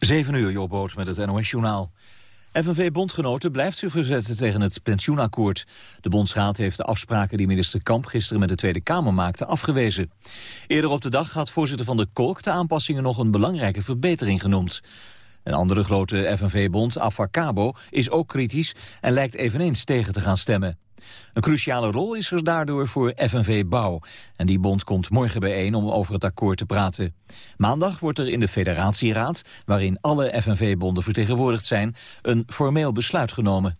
7 uur, Jobboot met het NOS-journaal. FNV-bondgenoten blijft zich verzetten tegen het pensioenakkoord. De bondsraad heeft de afspraken die minister Kamp gisteren met de Tweede Kamer maakte afgewezen. Eerder op de dag had voorzitter van de Kolk de aanpassingen nog een belangrijke verbetering genoemd. Een andere grote FNV-bond, Afacabo, is ook kritisch en lijkt eveneens tegen te gaan stemmen. Een cruciale rol is er daardoor voor FNV Bouw. En die bond komt morgen bijeen om over het akkoord te praten. Maandag wordt er in de federatieraad, waarin alle FNV-bonden vertegenwoordigd zijn, een formeel besluit genomen.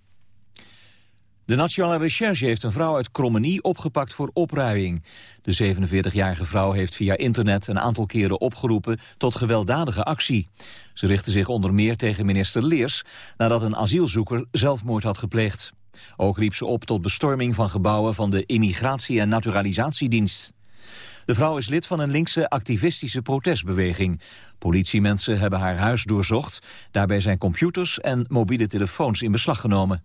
De Nationale Recherche heeft een vrouw uit Krommenie opgepakt voor opruiing. De 47-jarige vrouw heeft via internet een aantal keren opgeroepen tot gewelddadige actie. Ze richtte zich onder meer tegen minister Leers nadat een asielzoeker zelfmoord had gepleegd. Ook riep ze op tot bestorming van gebouwen van de Immigratie- en Naturalisatiedienst. De vrouw is lid van een linkse activistische protestbeweging. Politiemensen hebben haar huis doorzocht. Daarbij zijn computers en mobiele telefoons in beslag genomen.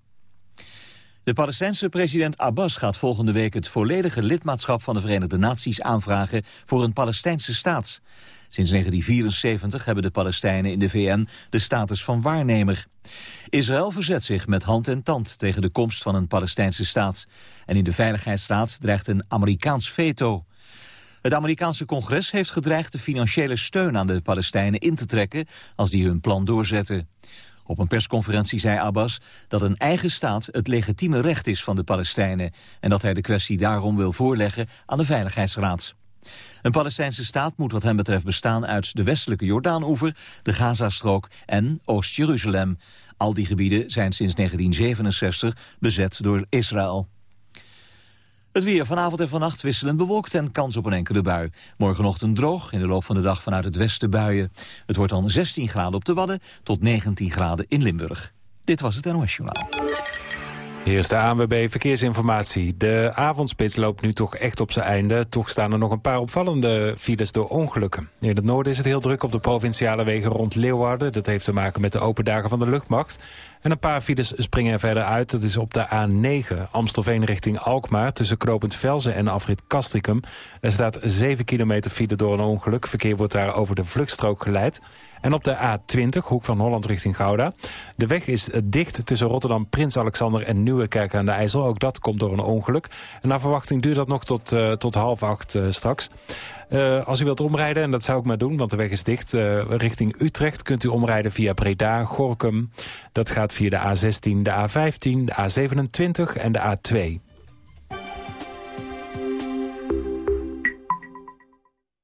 De Palestijnse president Abbas gaat volgende week het volledige lidmaatschap van de Verenigde Naties aanvragen voor een Palestijnse staat. Sinds 1974 hebben de Palestijnen in de VN de status van waarnemer. Israël verzet zich met hand en tand tegen de komst van een Palestijnse staat. En in de Veiligheidsraad dreigt een Amerikaans veto. Het Amerikaanse congres heeft gedreigd de financiële steun aan de Palestijnen in te trekken als die hun plan doorzetten. Op een persconferentie zei Abbas dat een eigen staat het legitieme recht is van de Palestijnen en dat hij de kwestie daarom wil voorleggen aan de Veiligheidsraad. Een Palestijnse staat moet wat hem betreft bestaan uit de westelijke Jordaanoever, de Gazastrook en Oost-Jeruzalem. Al die gebieden zijn sinds 1967 bezet door Israël. Het weer vanavond en vannacht wisselend bewolkt en kans op een enkele bui. Morgenochtend droog, in de loop van de dag vanuit het westen buien. Het wordt dan 16 graden op de Wadden tot 19 graden in Limburg. Dit was het NOS Journaal. Hier is de ANWB Verkeersinformatie. De avondspits loopt nu toch echt op zijn einde. Toch staan er nog een paar opvallende files door ongelukken. In het noorden is het heel druk op de provinciale wegen rond Leeuwarden. Dat heeft te maken met de open dagen van de luchtmacht. En een paar files springen er verder uit. Dat is op de A9 Amstelveen richting Alkmaar... tussen Knopend Velzen en afrit Castricum. Er staat 7 kilometer file door een ongeluk. Verkeer wordt daar over de vluchtstrook geleid. En op de A20, hoek van Holland richting Gouda. De weg is dicht tussen Rotterdam, Prins Alexander en Nieuwekerk aan de IJssel. Ook dat komt door een ongeluk. En naar verwachting duurt dat nog tot, uh, tot half acht uh, straks. Als u wilt omrijden, en dat zou ik maar doen, want de weg is dicht... richting Utrecht kunt u omrijden via Breda, Gorkum. Dat gaat via de A16, de A15, de A27 en de A2.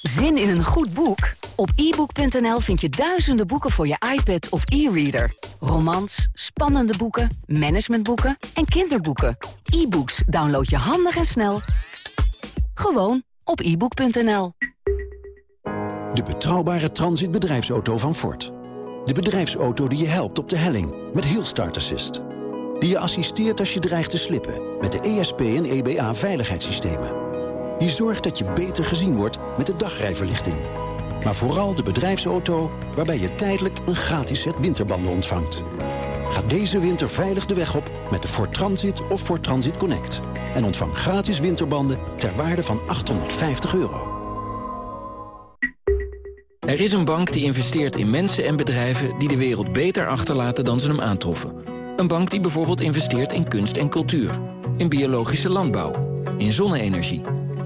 Zin in een goed boek? Op ebook.nl vind je duizenden boeken voor je iPad of e-reader. Romans, spannende boeken, managementboeken en kinderboeken. E-books download je handig en snel. Gewoon op ebook.nl. De betrouwbare transitbedrijfsauto van Ford. De bedrijfsauto die je helpt op de helling met heel start assist. Die je assisteert als je dreigt te slippen met de ESP en EBA veiligheidssystemen. Die zorgt dat je beter gezien wordt met de dagrijverlichting. Maar vooral de bedrijfsauto waarbij je tijdelijk een gratis set winterbanden ontvangt. Ga deze winter veilig de weg op met de Ford Transit of Ford Transit Connect. En ontvang gratis winterbanden ter waarde van 850 euro. Er is een bank die investeert in mensen en bedrijven... die de wereld beter achterlaten dan ze hem aantroffen. Een bank die bijvoorbeeld investeert in kunst en cultuur. In biologische landbouw. In zonne-energie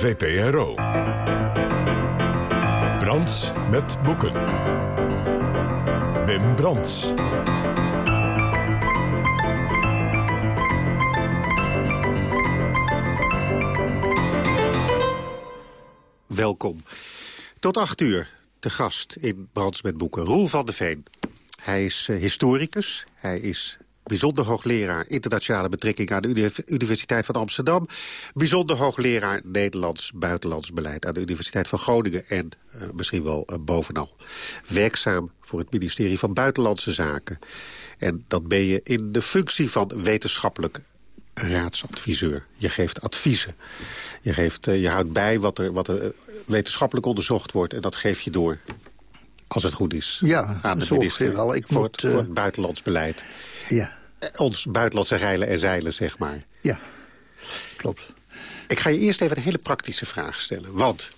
VPRO. Brands met boeken. Wim Brands. Welkom. Tot acht uur te gast in Brands met boeken. Roel van de Veen. Hij is uh, historicus. Hij is bijzonder hoogleraar internationale betrekkingen aan de Universiteit van Amsterdam. Bijzonder hoogleraar Nederlands buitenlands beleid aan de Universiteit van Groningen. En uh, misschien wel uh, bovenal werkzaam voor het ministerie van Buitenlandse Zaken. En dat ben je in de functie van wetenschappelijk raadsadviseur. Je geeft adviezen. Je, geeft, uh, je houdt bij wat er, wat er wetenschappelijk onderzocht wordt en dat geef je door als het goed is. Ja, aan de minister wel. Ik voor, moet, het, voor het buitenlands beleid. Ja. Ons buitenlandse reilen en zeilen, zeg maar. Ja, klopt. Ik ga je eerst even een hele praktische vraag stellen. Want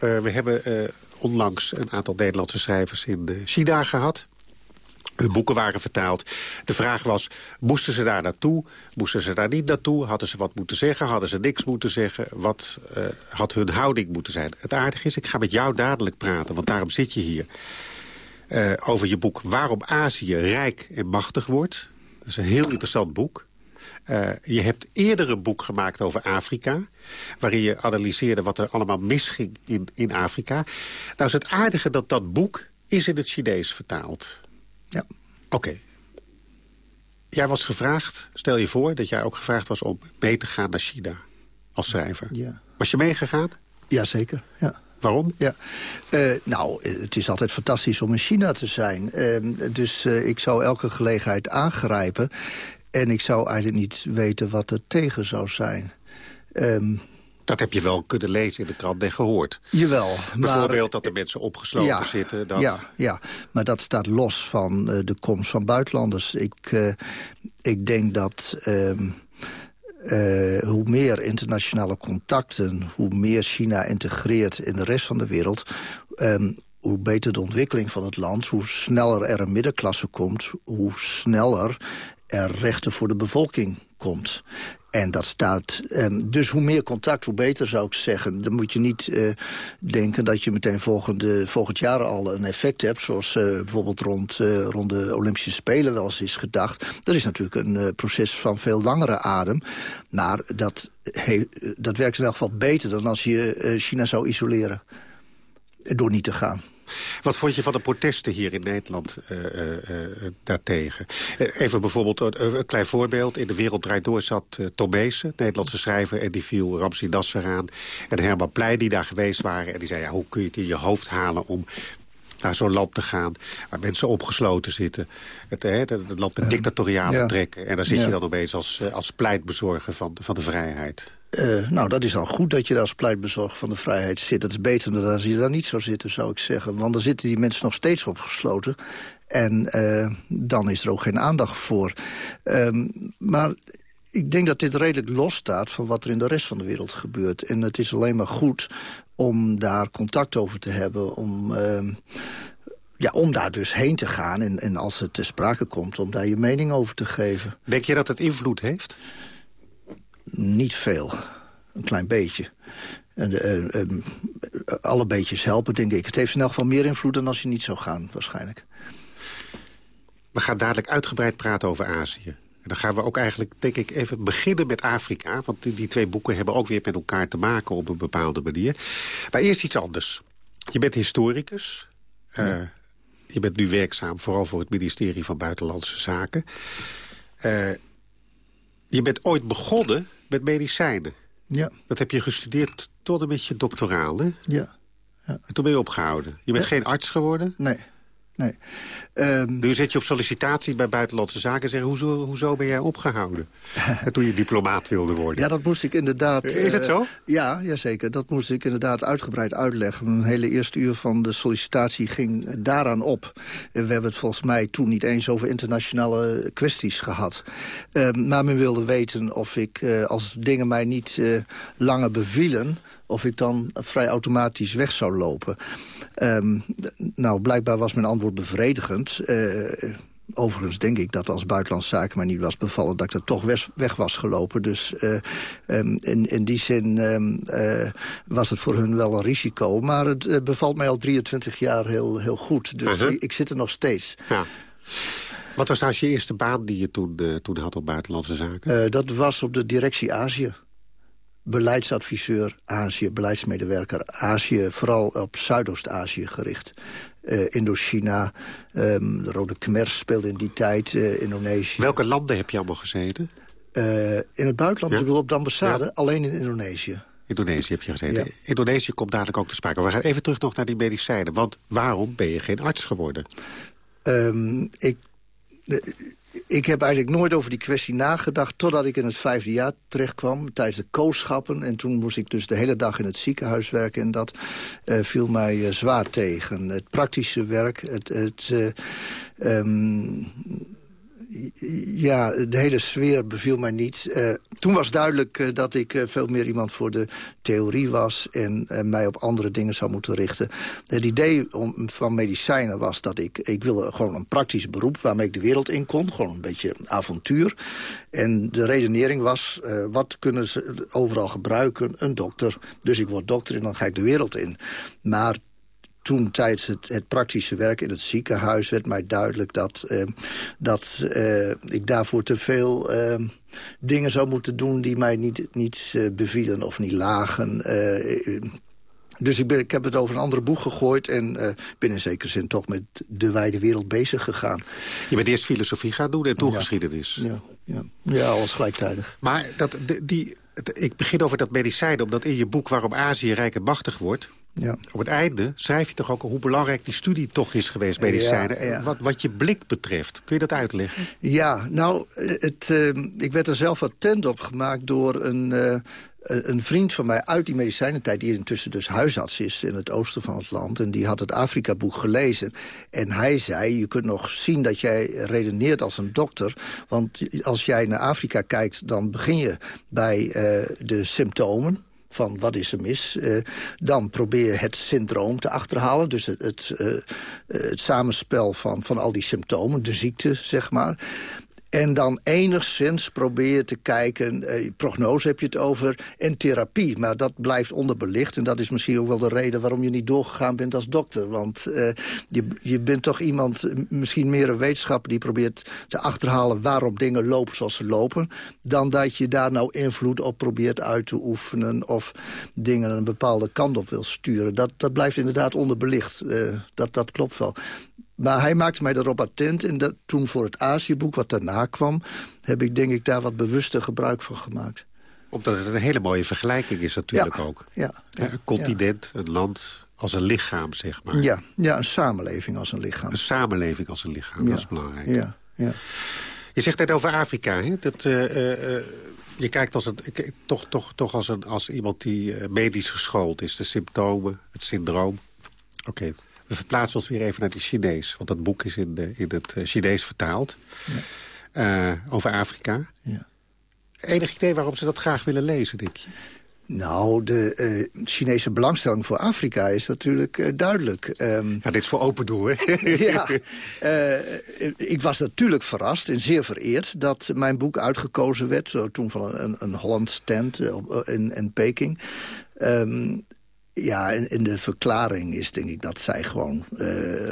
uh, we hebben uh, onlangs een aantal Nederlandse schrijvers in China gehad. Hun boeken waren vertaald. De vraag was, moesten ze daar naartoe? Moesten ze daar niet naartoe? Hadden ze wat moeten zeggen? Hadden ze niks moeten zeggen? Wat uh, had hun houding moeten zijn? Het aardige is, ik ga met jou dadelijk praten, want daarom zit je hier. Uh, over je boek Waarom Azië rijk en machtig wordt. Dat is een heel interessant boek. Uh, je hebt eerder een boek gemaakt over Afrika... waarin je analyseerde wat er allemaal misging in, in Afrika. Nou is het aardige dat dat boek is in het Chinees vertaald. Ja. Oké. Okay. Jij was gevraagd, stel je voor dat jij ook gevraagd was om mee te gaan naar China als schrijver. Ja. Was je meegegaan? Jazeker, ja. Waarom? Ja. Uh, nou, het is altijd fantastisch om in China te zijn. Uh, dus uh, ik zou elke gelegenheid aangrijpen. En ik zou eigenlijk niet weten wat er tegen zou zijn. Um, dat heb je wel kunnen lezen in de krant en gehoord. Jawel. Bijvoorbeeld dat er mensen opgesloten ja, zitten. Dat... Ja, ja, maar dat staat los van uh, de komst van buitenlanders. Ik, ik denk dat... Uh, uh, hoe meer internationale contacten, hoe meer China integreert in de rest van de wereld... Um, hoe beter de ontwikkeling van het land, hoe sneller er een middenklasse komt... hoe sneller er rechten voor de bevolking komt. En dat staat... Um, dus hoe meer contact, hoe beter zou ik zeggen. Dan moet je niet uh, denken dat je meteen volgende, volgend jaar al een effect hebt... zoals uh, bijvoorbeeld rond, uh, rond de Olympische Spelen wel eens is gedacht. Dat is natuurlijk een proces van veel langere adem. Maar dat, dat werkt in elk geval beter dan als je China zou isoleren. Door niet te gaan. Wat vond je van de protesten hier in Nederland uh, uh, uh, daartegen? even bijvoorbeeld een klein voorbeeld. In de Wereld Draait Door zat uh, Nederlandse schrijver... en die viel Ramsi Nasser aan. En Herman Pleij die daar geweest waren. En die zei, ja, hoe kun je het in je hoofd halen om naar zo'n land te gaan... waar mensen opgesloten zitten. Het, het, het land met dictatoriale ja. trekken. En dan zit ja. je dan opeens als, als pleitbezorger van, van de vrijheid. Uh, nou, dat is al goed dat je daar als pleitbezorger van de vrijheid zit. Dat is beter dan als je daar niet zou zitten, zou ik zeggen. Want dan zitten die mensen nog steeds opgesloten. En uh, dan is er ook geen aandacht voor. Um, maar ik denk dat dit redelijk los staat van wat er in de rest van de wereld gebeurt. En het is alleen maar goed om daar contact over te hebben... om, uh, ja, om daar dus heen te gaan en, en als het ter sprake komt... om daar je mening over te geven. Denk je dat het invloed heeft? Niet veel. Een klein beetje. En, uh, uh, alle beetjes helpen, denk ik. Het heeft in elk geval meer invloed dan als je niet zou gaan, waarschijnlijk. We gaan dadelijk uitgebreid praten over Azië. En dan gaan we ook eigenlijk, denk ik, even beginnen met Afrika. Want die, die twee boeken hebben ook weer met elkaar te maken op een bepaalde manier. Maar eerst iets anders. Je bent historicus. Ja. Uh, je bent nu werkzaam, vooral voor het ministerie van Buitenlandse Zaken. Uh, je bent ooit begonnen met medicijnen. Ja. Dat heb je gestudeerd tot een beetje doctoraal, hè? Ja. ja. En toen ben je opgehouden. Je bent ja. geen arts geworden? Nee. Nee. Um, nu zit je op sollicitatie bij Buitenlandse Zaken en zeggen... Hoezo, hoezo ben jij opgehouden toen je diplomaat wilde worden? Ja, dat moest ik inderdaad... Is het zo? Uh, ja, jazeker. Dat moest ik inderdaad uitgebreid uitleggen. Een hele eerste uur van de sollicitatie ging daaraan op. We hebben het volgens mij toen niet eens over internationale kwesties gehad. Uh, maar men wilde weten of ik, uh, als dingen mij niet uh, langer bevielen... of ik dan vrij automatisch weg zou lopen. Um, nou, blijkbaar was mijn antwoord bevredigend. Uh, overigens denk ik dat als buitenlandse zaken mij niet was bevallen... dat ik er toch weg, was gelopen. Dus uh, um, in, in die zin um, uh, was het voor hun wel een risico. Maar het uh, bevalt mij al 23 jaar heel, heel goed. Dus -huh. ik, ik, zit er nog steeds. Ja. Wat was nou je eerste baan die je toen, toen had op buitenlandse zaken? dat was op de directie Azië beleidsadviseur Azië, beleidsmedewerker Azië... vooral op Zuidoost-Azië gericht. Uh, Indochina, um, de Rode Khmer speelde in die tijd, uh, Indonesië. Welke landen heb je allemaal gezeten? Uh, in het buitenland, ja? ik bedoel op de ambassade, ja? alleen in Indonesië. Indonesië heb je gezeten. Ja. Indonesië komt dadelijk ook te sprake. We gaan even terug nog naar die medicijnen. Want waarom ben je geen arts geworden? Um, ik ik heb eigenlijk nooit over die kwestie nagedacht... totdat ik in het vijfde jaar terechtkwam tijdens de kooschappen. En toen moest ik dus de hele dag in het ziekenhuis werken. En dat uh, viel mij uh, zwaar tegen. Het praktische werk, het... het uh, um, ja, de hele sfeer beviel mij niet. Uh, toen was duidelijk uh, dat ik uh, veel meer iemand voor de theorie was... en mij op andere dingen zou moeten richten. Het idee van medicijnen was dat ik... ik wilde gewoon een praktisch beroep waarmee ik de wereld in kon. Gewoon een beetje avontuur. En de redenering was, wat kunnen ze overal gebruiken? Een dokter. Dus ik word dokter en dan ga ik de wereld in. Maar toen tijdens het, het, praktische werk in het ziekenhuis werd mij duidelijk dat, uh, dat uh, ik daarvoor te veel uh, dingen zou moeten doen die mij niet, niet bevielen of niet lagen. dus ik, ben, ik heb het over een andere boeg gegooid en ben in zekere zin toch met de wijde wereld bezig gegaan. Je bent eerst filosofie gaan doen en toen ja. geschiedenis. Ja, ja. ja, alles gelijktijdig. Maar dat, die, ik begin over dat medicijn, omdat in je boek waarom Azië rijk en machtig wordt... Ja. Op het einde schrijf je toch ook hoe belangrijk die studie toch is geweest, medicijnen. Ja, ja. Wat, wat je blik betreft, kun je dat uitleggen? Ja, nou, het, uh, ik werd er zelf attent op gemaakt door een, uh, een vriend van mij uit die medicijnentijd... die intussen dus huisarts is in het oosten van het land. En die had het Afrika-boek gelezen. En hij zei, je kunt nog zien dat jij redeneert als een dokter. Want als jij naar Afrika kijkt, dan begin je bij uh, de symptomen van wat is er mis. Uh, dan probeer het syndroom te achterhalen. Dus het, het, uh, het samenspel van, van al die symptomen, de ziekte, zeg maar. En dan enigszins probeer je te kijken, eh, prognose heb je het over, en therapie. Maar dat blijft onderbelicht en dat is misschien ook wel de reden... waarom je niet doorgegaan bent als dokter. Want uh, je, je bent toch iemand, misschien meer een wetenschapper... die probeert te achterhalen waarom dingen lopen zoals ze lopen... dan dat je daar nou invloed op probeert uit te oefenen... of dingen een bepaalde kant op wil sturen. Dat, dat blijft inderdaad onderbelicht. Uh, dat, dat klopt wel. Maar hij maakte mij erop attent. En dat, toen voor het Aziëboek, wat daarna kwam... heb ik denk ik daar wat bewuster gebruik van gemaakt. Omdat het een hele mooie vergelijking is natuurlijk ja, ook. Ja, ja, een continent, een land als een lichaam, zeg maar. Ja, ja, een samenleving als een lichaam. Een samenleving als een lichaam, dat is belangrijk. Ja, ja. Je zegt net over Afrika, hè? Dat, uh, uh, je kijkt als een, toch, toch, toch als, een, als iemand die medisch geschoold is. De symptomen, het syndroom. Oké. Okay. We verplaatsen ons weer even naar het Chinees. Want dat boek is in, de, in het Chinees vertaald. Ja. Uh, over Afrika. Ja. Enig idee waarom ze dat graag willen lezen, denk je? Nou, de uh, Chinese belangstelling voor Afrika is natuurlijk uh, duidelijk. Um, ja, dit is voor open doel, hè? ja, uh, ik was natuurlijk verrast en zeer vereerd... dat mijn boek uitgekozen werd, zo toen van een, een Holland stand in, in Peking. Um, ja, in, in, de verklaring is denk ik dat zij gewoon uh,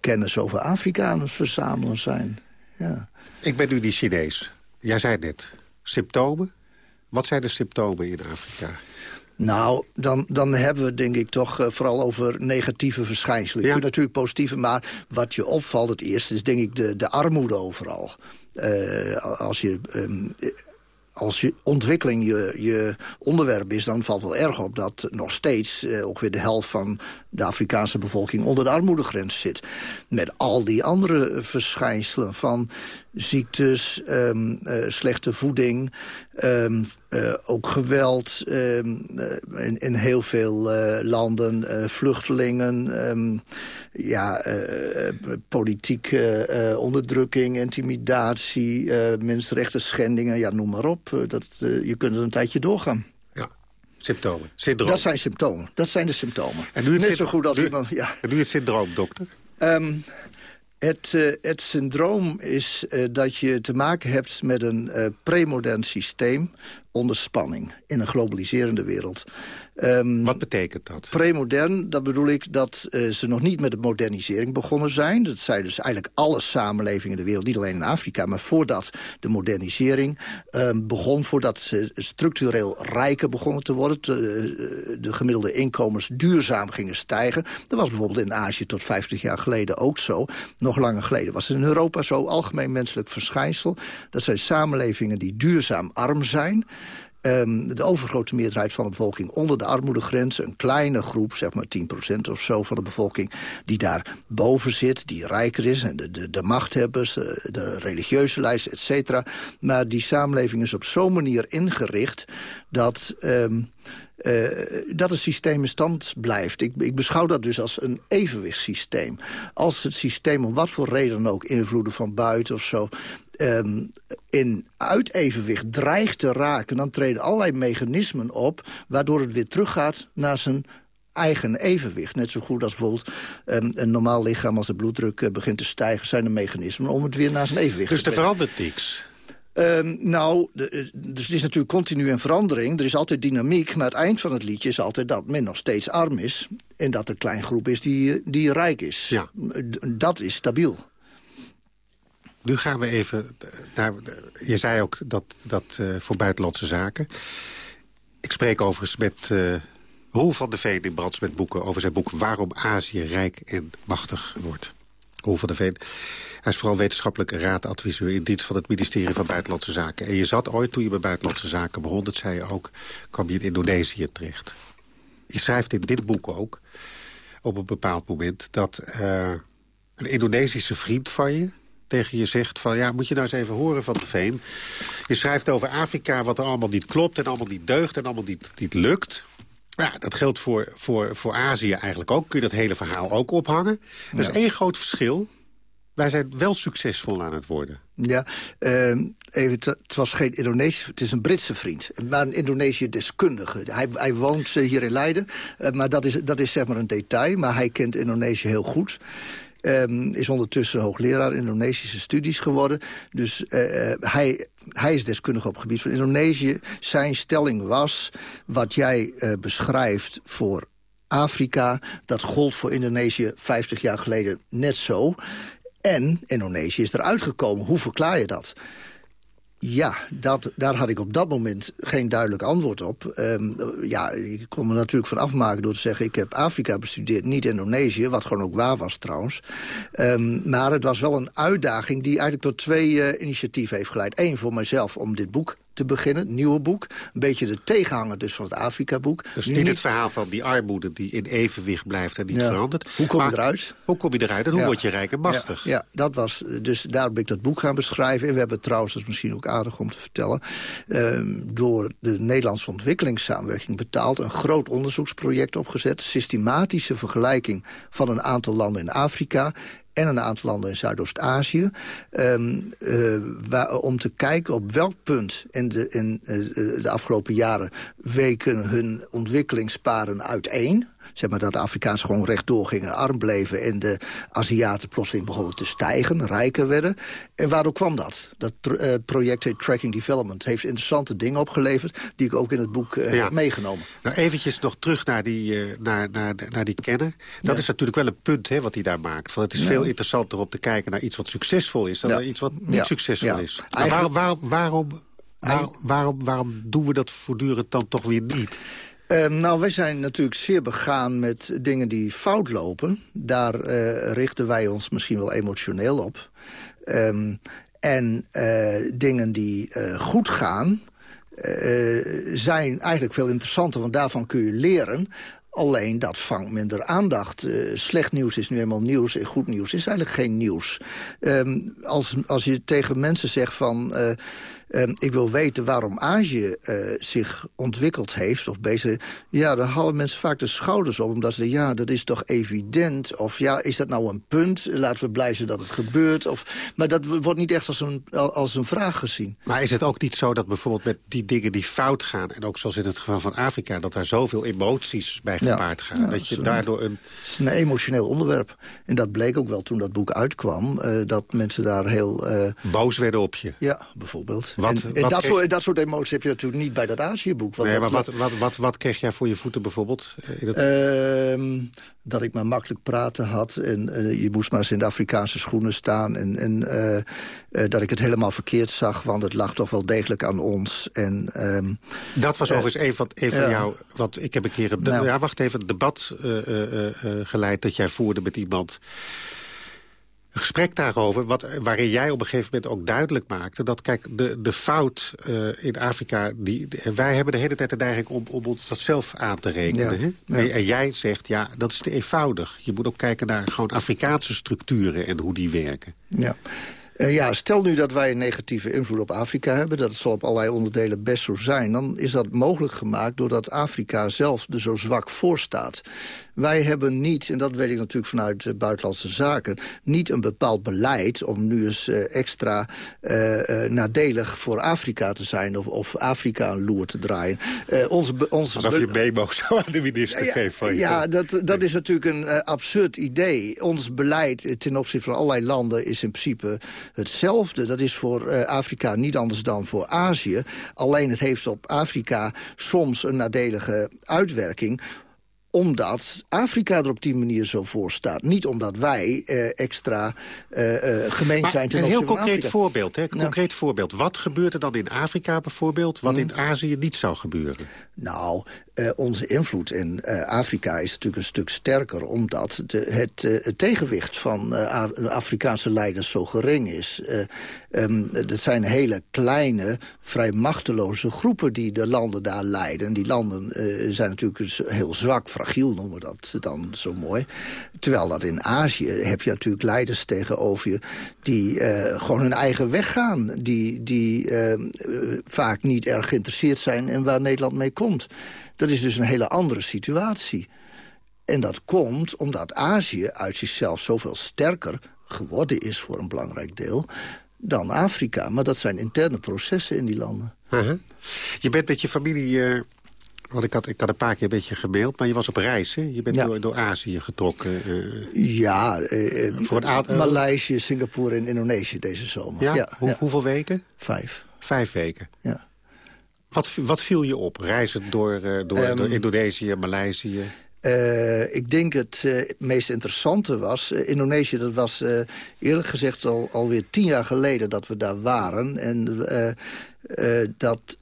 kennis over Afrika aan het verzamelen zijn. Ja. Ik ben nu die Chinees. Jij zei net, symptomen. Wat zijn de symptomen in Afrika? Nou, dan, dan hebben we denk ik toch uh, vooral over negatieve verschijnselen. Ja. Je kunt natuurlijk positieve, maar wat je opvalt het eerste... is denk ik de, de armoede overal. Uh, als je... Um, als je ontwikkeling je, je onderwerp is, dan valt wel erg op dat nog steeds eh, ongeveer de helft van de Afrikaanse bevolking onder de armoedegrens zit. Met al die andere verschijnselen van ziektes, um, uh, slechte voeding, um, uh, ook geweld um, uh, in, in, heel veel landen, vluchtelingen, ja, politieke onderdrukking, intimidatie, mensenrechten schendingen, ja, noem maar op. dat, je kunt er een tijdje doorgaan. Symptomen, syndroom. Dat zijn symptomen, dat zijn de symptomen. En nu het Net zo goed als nu, iemand... Ja. En nu het syndroom, dokter? Um, het, uh, het, syndroom is uh, dat je te maken hebt met een uh, premodern systeem onder spanning in een globaliserende wereld. Um, Wat betekent dat? Premodern, dat bedoel ik dat uh, ze nog niet met de modernisering begonnen zijn. Dat zijn dus eigenlijk alle samenlevingen in de wereld, niet alleen in Afrika... maar voordat de modernisering um, begon, voordat ze structureel rijker begonnen te worden... Te, uh, de gemiddelde inkomens duurzaam gingen stijgen. Dat was bijvoorbeeld in Azië tot 50 jaar geleden ook zo. Nog langer geleden was het in Europa zo algemeen menselijk verschijnsel. Dat zijn samenlevingen die duurzaam arm zijn... Um, de overgrote meerderheid van de bevolking onder de armoedegrens. Een kleine groep, zeg maar 10% of zo van de bevolking... die daar boven zit, die rijker is. En de, de, de machthebbers, de, de religieuze lijst, et cetera. Maar die samenleving is op zo'n manier ingericht... dat... Um, uh, dat het systeem in stand blijft. Ik, ik, beschouw dat dus als een evenwichtssysteem. Als het systeem om wat voor reden ook, invloeden van buiten of zo um, in uitevenwicht dreigt te raken... dan treden allerlei mechanismen op... waardoor het weer teruggaat naar zijn eigen evenwicht. Net zo goed als bijvoorbeeld um, een normaal lichaam... als de bloeddruk uh, begint te stijgen, zijn er mechanismen... om het weer naar zijn evenwicht dus te brengen. Dus er verandert niks? Um, nou, de, dus het is natuurlijk continu een verandering. Er is altijd dynamiek, maar het eind van het liedje is altijd dat men nog steeds arm is. En dat er een klein groep is die, die rijk is. Ja. Dat is stabiel. Nu gaan we even naar... Je zei ook dat, dat uh, voor buitenlandse zaken. Ik spreek overigens met uh, Roel van de Veen in Brands met boeken... over zijn boek Waarom Azië rijk en machtig wordt. Van de Veen. Hij is vooral wetenschappelijk raadadviseur... in dienst van het ministerie van Buitenlandse Zaken. En je zat ooit, toen je bij Buitenlandse Zaken begon... dat zei je ook, kwam je in Indonesië terecht. Je schrijft in dit boek ook, op een bepaald moment... dat uh, een Indonesische vriend van je tegen je zegt van... ja, moet je nou eens even horen van de Veen. Je schrijft over Afrika wat er allemaal niet klopt... en allemaal niet deugt en allemaal niet, niet lukt. Ja, dat geldt voor, voor, voor Azië eigenlijk ook. Kun je dat hele verhaal ook ophangen. Er is één groot verschil. Wij zijn wel succesvol aan het worden. Ja, uh, even, het was geen Indonesisch, het is een Britse vriend. Maar een Indonesië-deskundige. Hij, hij woont hier in Leiden, uh, maar dat is, dat is zeg maar een detail. Maar hij kent Indonesië heel goed. Um, is ondertussen hoogleraar Indonesische studies geworden. Dus uh, hij, hij is deskundig op het gebied van Indonesië. Zijn stelling was, wat jij uh, beschrijft voor Afrika... dat gold voor Indonesië 50 jaar geleden net zo. En Indonesië is eruit gekomen. Hoe verklaar je dat? Ja, dat, daar had ik op dat moment geen duidelijk antwoord op. Um, ja, ik kon me natuurlijk van afmaken door te zeggen... ik heb Afrika bestudeerd, niet Indonesië. Wat gewoon ook waar was trouwens. Um, maar het was wel een uitdaging die eigenlijk tot twee uh, initiatieven heeft geleid. Eén voor mijzelf om dit boek te beginnen, het nieuwe boek. Een beetje de tegenhanger dus van het Afrika-boek. Dus niet, niet, het verhaal van die armoede die in evenwicht blijft en niet ja. verandert. Hoe kom je eruit? Hoe kom je eruit en hoe ja. word je rijk en machtig? Ja, ja, dat was, dus daar ben ik dat boek gaan beschrijven. En we hebben trouwens, dat is misschien ook aardig om te vertellen... Um, door de Nederlandse ontwikkelingssamenwerking betaald... een groot onderzoeksproject opgezet. Systematische vergelijking van een aantal landen in Afrika en een aantal landen in Zuidoost-Azië... Um, uh, om te kijken op welk punt in de, in, uh, de afgelopen jaren... weken hun ontwikkelingsparen uiteen zeg maar, dat de Afrikaans gewoon rechtdoor gingen, arm bleven... en de Aziaten plotseling begonnen te stijgen, rijker werden. En waardoor kwam dat? Dat uh, project heet Tracking Development. heeft interessante dingen opgeleverd die ik ook in het boek uh, ja. heb meegenomen. Nou, eventjes nog terug naar die, uh, naar, naar, naar die kenner. Dat ja. is natuurlijk wel een punt hè, wat hij daar maakt. Want het is ja. veel interessanter om te kijken naar iets wat succesvol is... dan naar iets wat niet succesvol is. Nou, waarom, waarom, waarom, waarom, waarom doen we dat voortdurend dan toch weer niet? Uh, nou, wij zijn natuurlijk zeer begaan met dingen die fout lopen. Daar uh, richten wij ons misschien wel emotioneel op. Um, en uh, dingen die goed gaan... zijn eigenlijk veel interessanter, want daarvan kun je leren Alleen dat vangt minder aandacht. Slecht nieuws is nu eenmaal nieuws en goed nieuws is eigenlijk geen nieuws. Um, als, als je tegen mensen zegt van... Ehm, ik wil weten waarom Azië uh, zich ontwikkeld heeft of bezig... Ja, dan halen mensen vaak de schouders op. Omdat ze ja, dat is toch evident. Of ja, is dat nou een punt? Laten we blij zijn dat het gebeurt. Of, maar dat wordt niet echt als een, als een vraag gezien. Maar is het ook niet zo dat bijvoorbeeld met die dingen die fout gaan... en ook zoals in het geval van Afrika... dat daar zoveel emoties bij gepaard gaan? Ja, dat je daardoor een... Het is een emotioneel onderwerp. En dat bleek ook wel toen dat boek uitkwam. Uh, dat mensen daar heel... Uh, Boos werden op je? Ja, bijvoorbeeld. Wat, en, en dat, soort, dat soort emoties heb je natuurlijk niet bij dat Aziëboek. Nee, maar wat, wat, wat, wat kreeg jij voor je voeten bijvoorbeeld? Uh, dat ik maar makkelijk praten had. En uh, je moest maar eens in de Afrikaanse schoenen staan. En, en uh, uh, dat ik het helemaal verkeerd zag, want het lag toch wel degelijk aan ons. En, um, dat was overigens een van, een van jou... Want ik heb een keer een, nou, ja, wacht even, een debat geleid dat jij voerde met iemand gesprek daarover... Wat, waarin jij op een gegeven moment ook duidelijk maakte... dat kijk, de, de fout uh, in Afrika... Die, wij hebben de hele tijd de neiging om, om ons dat zelf aan te rekenen. Ja, hè? Ja. En, en, jij zegt, ja, dat is te eenvoudig. Je moet ook kijken naar gewoon Afrikaanse structuren... en hoe die werken. Ja. Uh, ja, stel nu dat wij een negatieve invloed op Afrika hebben... dat zal op allerlei onderdelen best zo zijn... dan is dat mogelijk gemaakt doordat Afrika zelf er zo zwak voor staat. Wij hebben niet, en dat weet ik natuurlijk vanuit de buitenlandse zaken... niet een bepaald beleid om nu eens uh, extra uh, nadelig voor Afrika te zijn... of, of Afrika een loer te draaien. ons, ons Alsof je memo zou aan de minister ja, geven van je. Ja, dat, dat is natuurlijk een absurd idee. Ons beleid ten opzichte van allerlei landen is in principe hetzelfde. Dat is voor Afrika niet anders dan voor Azië. Alleen het heeft op Afrika soms een nadelige uitwerking omdat Afrika er op die manier zo voor staat. Niet omdat wij uh, extra uh, uh, gemeen maar zijn ten Een heel concreet voorbeeld. Hè? Een concreet voorbeeld. Wat gebeurt er dan in Afrika bijvoorbeeld... wat in Azië niet zou gebeuren? Nou, onze invloed in Afrika is natuurlijk een stuk sterker... omdat de, het, het, tegenwicht van Afrikaanse leiders zo gering is. Um, dat zijn hele kleine, vrij machteloze groepen die de landen daar leiden. En die landen zijn natuurlijk heel zwak, fragiel noemen we dat dan zo mooi. Terwijl dat in Azië heb je natuurlijk leiders tegenover je... die gewoon hun eigen weg gaan. Die, die ehm, vaak niet erg geïnteresseerd zijn in waar Nederland mee komt. Dat is dus een hele andere situatie. En dat komt omdat Azië uit zichzelf zoveel sterker geworden is voor een belangrijk deel dan Afrika. Maar dat zijn interne processen in die landen. Je bent met je familie... Uh, want ik had, ik had een paar keer een beetje gemaild, maar je was op reis, hè? Je bent ja. door, door Azië getrokken. Uh, ja, uh, voor een Maleisië, Singapore en Indonesië deze zomer. Ja? ja, Hoe, Hoeveel weken? Vijf. Vijf weken? Ja. Wat, wat viel je op, reizend door, uh, door, um, door Indonesië, Maleisië? Uh, ik denk het uh, meest interessante was... Uh, Indonesië, dat was eerlijk gezegd al, alweer tien jaar geleden dat we daar waren. En dat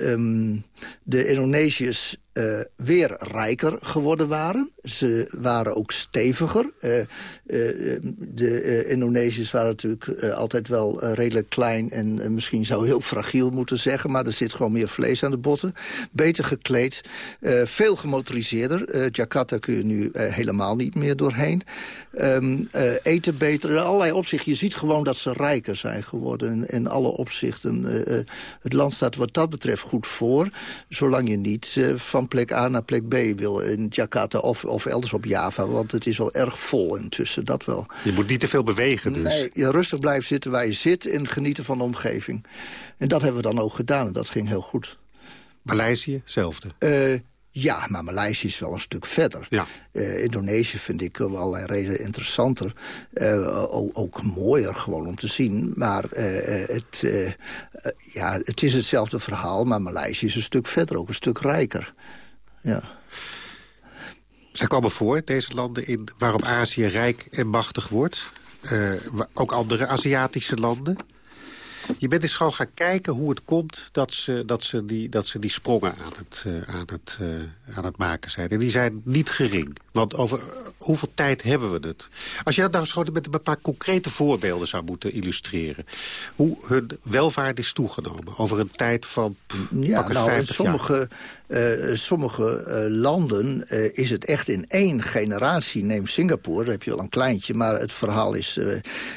um, de Indonesiërs uh, weer rijker geworden waren. Ze waren ook steviger. Uh, uh, de Indonesiërs waren natuurlijk altijd wel redelijk klein... en misschien zou heel fragiel moeten zeggen... maar er zit gewoon meer vlees aan de botten. Beter gekleed, veel gemotoriseerder. Jakarta kun je nu helemaal niet meer doorheen. Um, eten beter, in allerlei opzichten. Je ziet gewoon dat ze rijker zijn geworden in, in alle opzichten. het land staat wat dat betreft goed voor... zolang je niet van plek A naar plek B wil in Jakarta of, of elders op Java. Want het is wel erg vol intussen, dat wel. Je moet niet te veel bewegen dus. Nee, je rustig blijft zitten waar je zit en genieten van de omgeving. En dat hebben we dan ook gedaan en dat ging heel goed. Maleisië, hetzelfde? Uh, ja, maar Maleisië is wel een stuk verder. Ja. Uh, Indonesië vind ik om allerlei redenen interessanter. Uh, ook, ook, mooier gewoon om te zien. Maar uh, het, ja, het is hetzelfde verhaal, maar Maleisië is een stuk verder, ook een stuk rijker. Ja. Zij komen voor, deze landen, in waarom Azië rijk en machtig wordt. ook andere Aziatische landen. Je bent eens gewoon gaan kijken hoe het komt dat ze, dat ze, die, dat ze die sprongen aan het, uh, aan, het, uh, aan het maken zijn. En die zijn niet gering. Want over hoeveel tijd hebben we het? Als je dat nou eens gewoon met een paar concrete voorbeelden zou moeten illustreren. Hoe hun welvaart is toegenomen over een tijd van pff, ja, nou, in sommige, uh, sommige landen is het echt in één generatie. Neem Singapore, daar heb je wel een kleintje, maar het verhaal is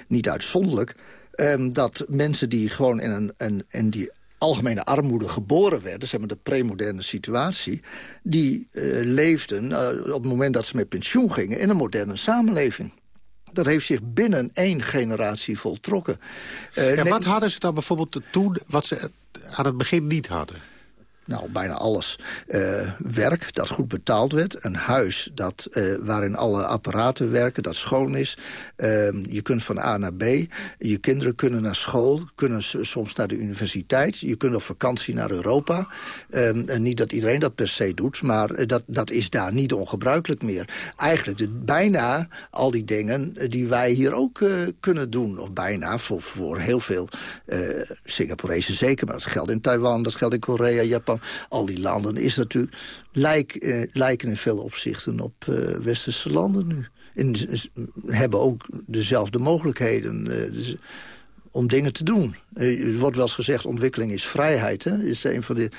niet uitzonderlijk Um, dat mensen die gewoon in, een, een, in die algemene armoede geboren werden... zeg maar de premoderne situatie... die uh, leefden uh, op het moment dat ze met pensioen gingen... in een moderne samenleving. Dat heeft zich binnen één generatie voltrokken. Uh, en wat hadden ze dan bijvoorbeeld toen... wat ze aan het begin niet hadden? Nou, bijna alles. Uh, werk dat goed betaald werd. Een huis dat, uh, waarin alle apparaten werken, dat schoon is. Uh, je kunt van A naar B. Je kinderen kunnen naar school, kunnen soms naar de universiteit. Je kunt op vakantie naar Europa. Ehm, en niet dat iedereen dat per se doet, maar eh, dat, dat is daar niet ongebruikelijk meer. Eigenlijk de, bijna al die dingen die wij hier ook kunnen doen. Of bijna, voor, voor heel veel Singaporezen zeker. Maar dat geldt in Taiwan, dat geldt in Korea, Japan al die landen is natuurlijk, lijk, eh, lijken in veel opzichten op eh, westerse landen nu. En hebben ook dezelfde mogelijkheden eh, dus, om dingen te doen. Er wordt wel eens gezegd, ontwikkeling is vrijheid. Hè? is een van de,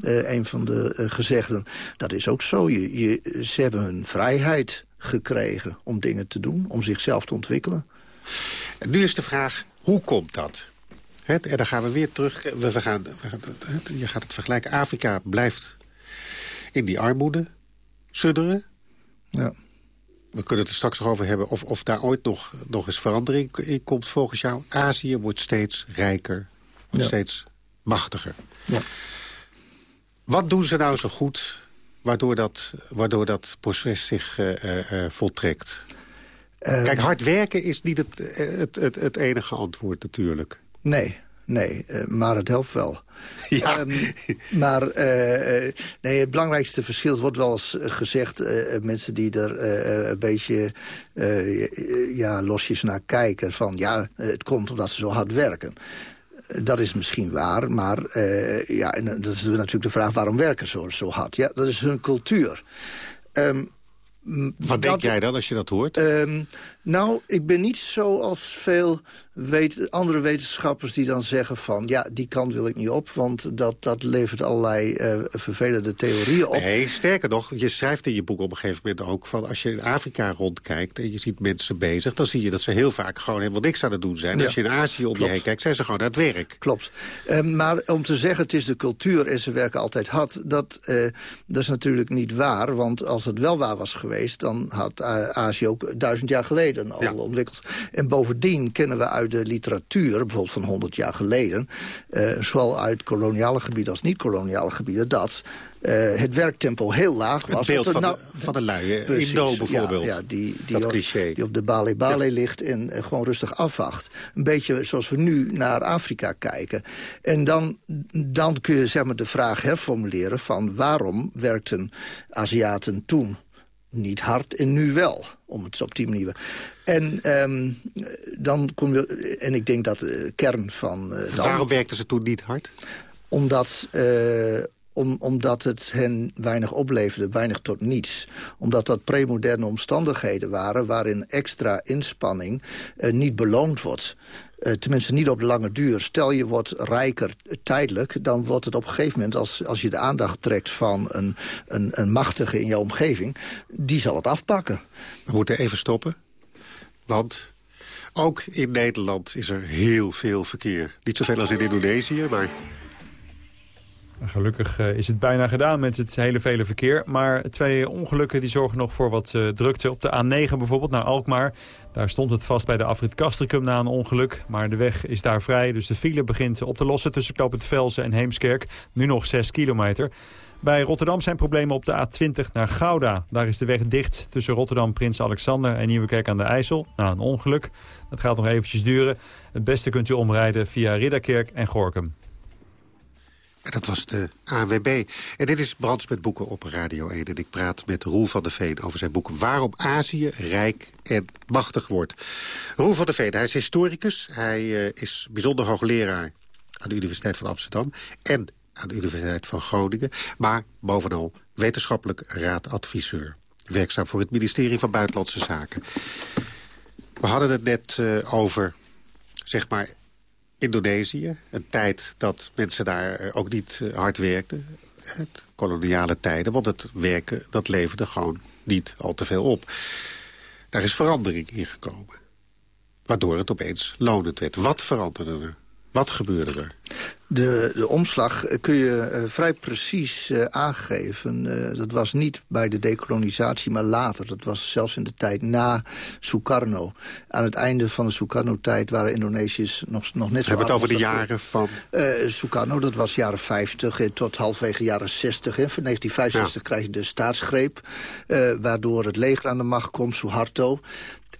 uh, een van de gezegden. Dat is ook zo. Je, je, ze hebben hun vrijheid gekregen om dingen te doen. Om zichzelf te ontwikkelen. En nu is de vraag, hoe komt dat? En dan gaan we weer terug. We, gaan, je gaat het vergelijken. Afrika blijft in die armoede sudderen. Ja. We kunnen het er straks nog over hebben of, of daar ooit nog, nog eens verandering in komt volgens jou. Azië wordt steeds rijker, wordt steeds machtiger. Ja. Wat doen ze nou zo goed waardoor dat, waardoor dat proces zich uh, uh, voltrekt? Kijk, hard werken is niet het, het, het, het enige antwoord natuurlijk. Nee, nee, uh, maar het helpt wel. Ja. Um, maar uh, nee, het belangrijkste verschil wordt wel eens gezegd... Uh, mensen die er een beetje ja, losjes naar kijken... van ja, het komt omdat ze zo hard werken. Dat is misschien waar, maar ja, en dat is natuurlijk de vraag... waarom werken ze zo, zo hard? Ja, dat is hun cultuur. Um, Wat denk jij dan als je dat hoort? Um, nou, ik ben niet zoals veel weet, andere wetenschappers die dan zeggen van... ja, die kant wil ik niet op, want dat, dat levert allerlei uh, vervelende theorieën op. Nee, sterker nog, je schrijft in je boek op een gegeven moment ook... van als je in Afrika rondkijkt en je ziet mensen bezig... dan zie je dat ze heel vaak gewoon helemaal niks aan het doen zijn. Ja. Als je in Azië om Klopt. je heen kijkt, zijn ze gewoon aan het werk. Klopt. Uh, maar om te zeggen, het is de cultuur en ze werken altijd hard... dat, uh, dat is natuurlijk niet waar, want als het wel waar was geweest... dan had Azië ook duizend jaar geleden al ja. ontwikkeld. En bovendien kennen we uit de literatuur, bijvoorbeeld van 100 jaar geleden... Uh, zowel uit koloniale gebieden als niet-koloniale gebieden... dat uh, het werktempo heel laag was. Het beeld van, nou, de, van de lui, precies, Indo bijvoorbeeld. Ja, ja die, die, op, die, op, de Bale ja. ligt en uh, gewoon rustig afwacht. Een beetje zoals we nu naar Afrika kijken. En dan, dan kun je zeg maar, de vraag herformuleren van... waarom werkten Aziaten toen niet hard en nu wel, om het op die manier. En um, dan kom je, en ik denk dat de kern van... Uh, Waarom werkten ze toen niet hard? Omdat, uh, om, omdat het hen weinig opleverde, weinig tot niets. Omdat dat premoderne omstandigheden waren... waarin extra inspanning uh, niet beloond wordt. Uh, tenminste niet op de lange duur. Stel je wordt rijker tijdelijk, dan wordt het op een gegeven moment... als, als je de aandacht trekt van een, een, een machtige in jouw omgeving... die zal het afpakken. We moeten even stoppen, want... Ook in Nederland is er heel veel verkeer. Niet zoveel als in Indonesië, maar Gelukkig uh, is het bijna gedaan met het hele vele verkeer. Maar twee ongelukken die zorgen nog voor wat uh, drukte. Op de A9 bijvoorbeeld naar Alkmaar. Daar stond het vast bij de afrit Castricum na een ongeluk. Maar de weg is daar vrij, dus de file begint op te lossen... tussen Knoop het Velsen en Heemskerk. Nu nog 6 kilometer. Bij Rotterdam zijn problemen op de A20 naar Gouda. Daar is de weg dicht tussen Rotterdam, Prins Alexander en Nieuwekerk aan de IJssel. Na een ongeluk. Dat gaat nog eventjes duren. Het beste kunt u omrijden via Ridderkerk en Gorkum. Dat was de AWB. En dit is Brands met Boeken op Radio 1. En ik praat met Roel van der Veen over zijn boek... Waarom Azië rijk en machtig wordt. Roel van der Veen, hij is historicus. Hij uh, is bijzonder hoogleraar aan de Universiteit van Amsterdam... en aan de Universiteit van Groningen. Maar bovenal wetenschappelijk raadadviseur. Werkzaam voor het ministerie van Buitenlandse Zaken. We hadden het net uh, over, zeg maar, Indonesië. Een tijd dat mensen daar uh, ook niet uh, hard werkten. Koloniale tijden, want het werken, dat leverde gewoon niet al te veel op. Daar is verandering in gekomen. Waardoor het opeens lonend werd. Wat veranderde er? Wat gebeurde er? De, de omslag kun je uh, vrij precies uh, aangeven. Uh, dat was niet bij de dekolonisatie, maar later. Dat was zelfs in de tijd na Sukarno. Aan het einde van de Sukarno-tijd waren Indonesiërs nog, nog net zo... We hebben het over de jaren van... Sukarno, dat was jaren 50 tot halfwege jaren 60. Hè. Van 1965 ja. krijg je de staatsgreep... waardoor het leger aan de macht komt, Suharto.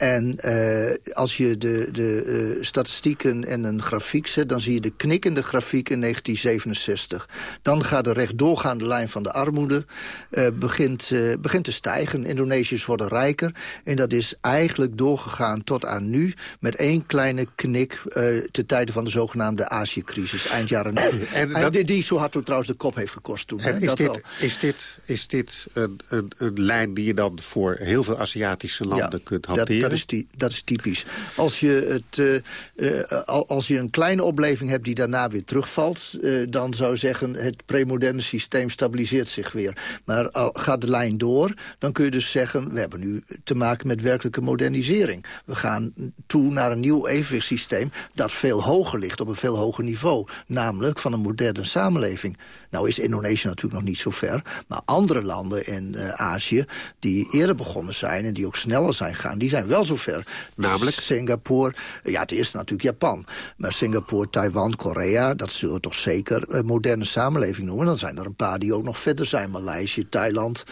En uh, als je de, de uh, statistieken en een grafiek zet... dan zie je de knikkende grafiek in 1967. Dan gaat de rechtdoorgaande lijn van de armoede uh, begint, begint te stijgen. Indonesiërs worden rijker. En dat is eigenlijk doorgegaan tot aan nu... met één kleine knik te tijden van de zogenaamde Azië-crisis. Eind jaren 90. En, dat... die, die Suharto trouwens de kop heeft gekost toen. En is, dat dit, wel. is dit, is dit een, een, een, lijn die je dan voor heel veel Aziatische landen ja, kunt hanteren? Dat, dat, is dat is typisch. Als je, het, uh, uh, als je een kleine opleving hebt die daarna weer terugvalt... Uh, dan zou zeggen het premoderne systeem stabiliseert zich weer. Maar gaat de lijn door, dan kun je dus zeggen... we hebben nu te maken met werkelijke modernisering. We gaan toe naar een nieuw evenwichtssysteem... dat veel hoger ligt, op een veel hoger niveau. Namelijk van een moderne samenleving. Nou is Indonesië natuurlijk nog niet zo ver. Maar andere landen in Azië die eerder begonnen zijn... en die ook sneller zijn gaan, die zijn wel zover. Namelijk? Singapore, ja, het eerste natuurlijk Japan. Maar Singapore, Taiwan, Korea, dat zullen we toch zeker een moderne samenleving noemen. Dan zijn er een paar die ook nog verder zijn. Maleisië, Thailand.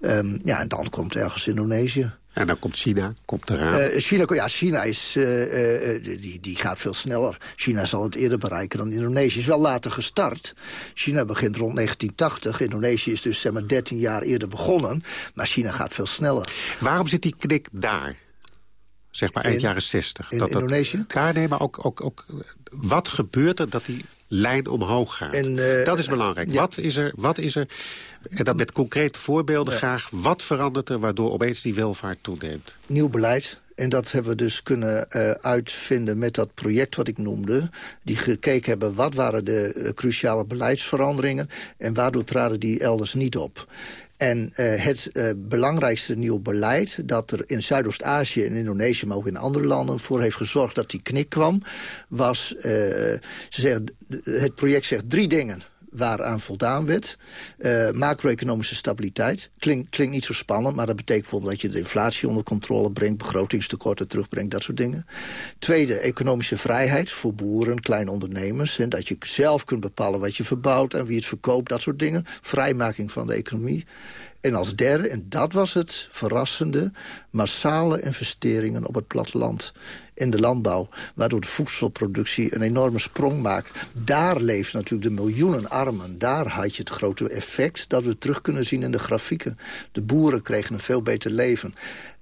Um, ja, en dan komt ergens Indonesië. En dan komt China, komt eraan. Uh, China, ja, China is, uh, uh, die, die gaat veel sneller. China zal het eerder bereiken dan Indonesië. is wel later gestart. China begint rond 1980. Indonesië is dus zeg maar 13 jaar eerder begonnen. Maar China gaat veel sneller. Waarom zit die knik daar? Zeg maar eind in, jaren 60. In dat, Indonesië? Dat, ja, nee, maar ook, ook, ook... Wat gebeurt er dat die lijn omhoog gaat? En, uh, dat is belangrijk. Ja. Wat, is er, wat is er... En dat met concrete voorbeelden ja. graag. Wat verandert er waardoor opeens die welvaart toeneemt? Nieuw beleid. En dat hebben we dus kunnen uh, uitvinden met dat project wat ik noemde. Die gekeken hebben wat waren de uh, cruciale beleidsveranderingen... en waardoor traden die elders niet op. En uh, het uh, belangrijkste nieuw beleid dat er in Zuidoost-Azië en Indonesië... maar ook in andere landen voor heeft gezorgd dat die knik kwam... was, uh, ze zeggen, het project zegt drie dingen waaraan voldaan werd. Uh, macro-economische stabiliteit. Klinkt, klinkt niet zo spannend, maar dat betekent bijvoorbeeld... dat je de inflatie onder controle brengt, begrotingstekorten terugbrengt, dat soort dingen. Tweede, economische vrijheid voor boeren, kleine ondernemers. En dat je zelf kunt bepalen wat je verbouwt en wie het verkoopt, dat soort dingen. Vrijmaking van de economie. En als derde, en dat was het verrassende... massale investeringen op het platteland in de landbouw... waardoor de voedselproductie een enorme sprong maakt. Daar leeft natuurlijk de miljoenen armen. Daar had je het grote effect dat we terug kunnen zien in de grafieken. De boeren kregen een veel beter leven.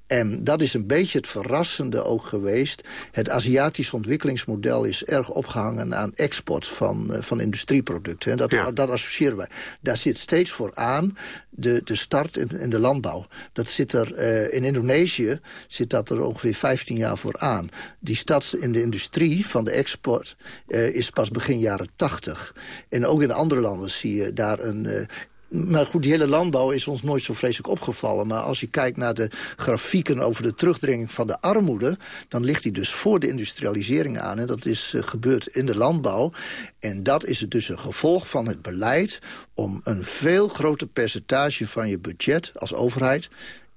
En dat is een beetje het verrassende ook geweest. Het Aziatisch ontwikkelingsmodel is erg opgehangen aan export van, uh, van industrieproducten. Dat, ja. dat associëren wij. Daar zit steeds voor aan de, de start in, in de landbouw. Dat zit er, uh, in Indonesië zit dat er ongeveer 15 jaar voor aan. Die stad in de industrie van de export uh, is pas begin jaren 80. En ook in andere landen zie je daar een maar goed, die hele landbouw is ons nooit zo vreselijk opgevallen. Maar als je kijkt naar de grafieken over de terugdringing van de armoede... dan ligt die dus voor de industrialisering aan. En dat is uh, gebeurd in de landbouw. En dat is dus een gevolg van het beleid... om een veel groter percentage van je budget als overheid...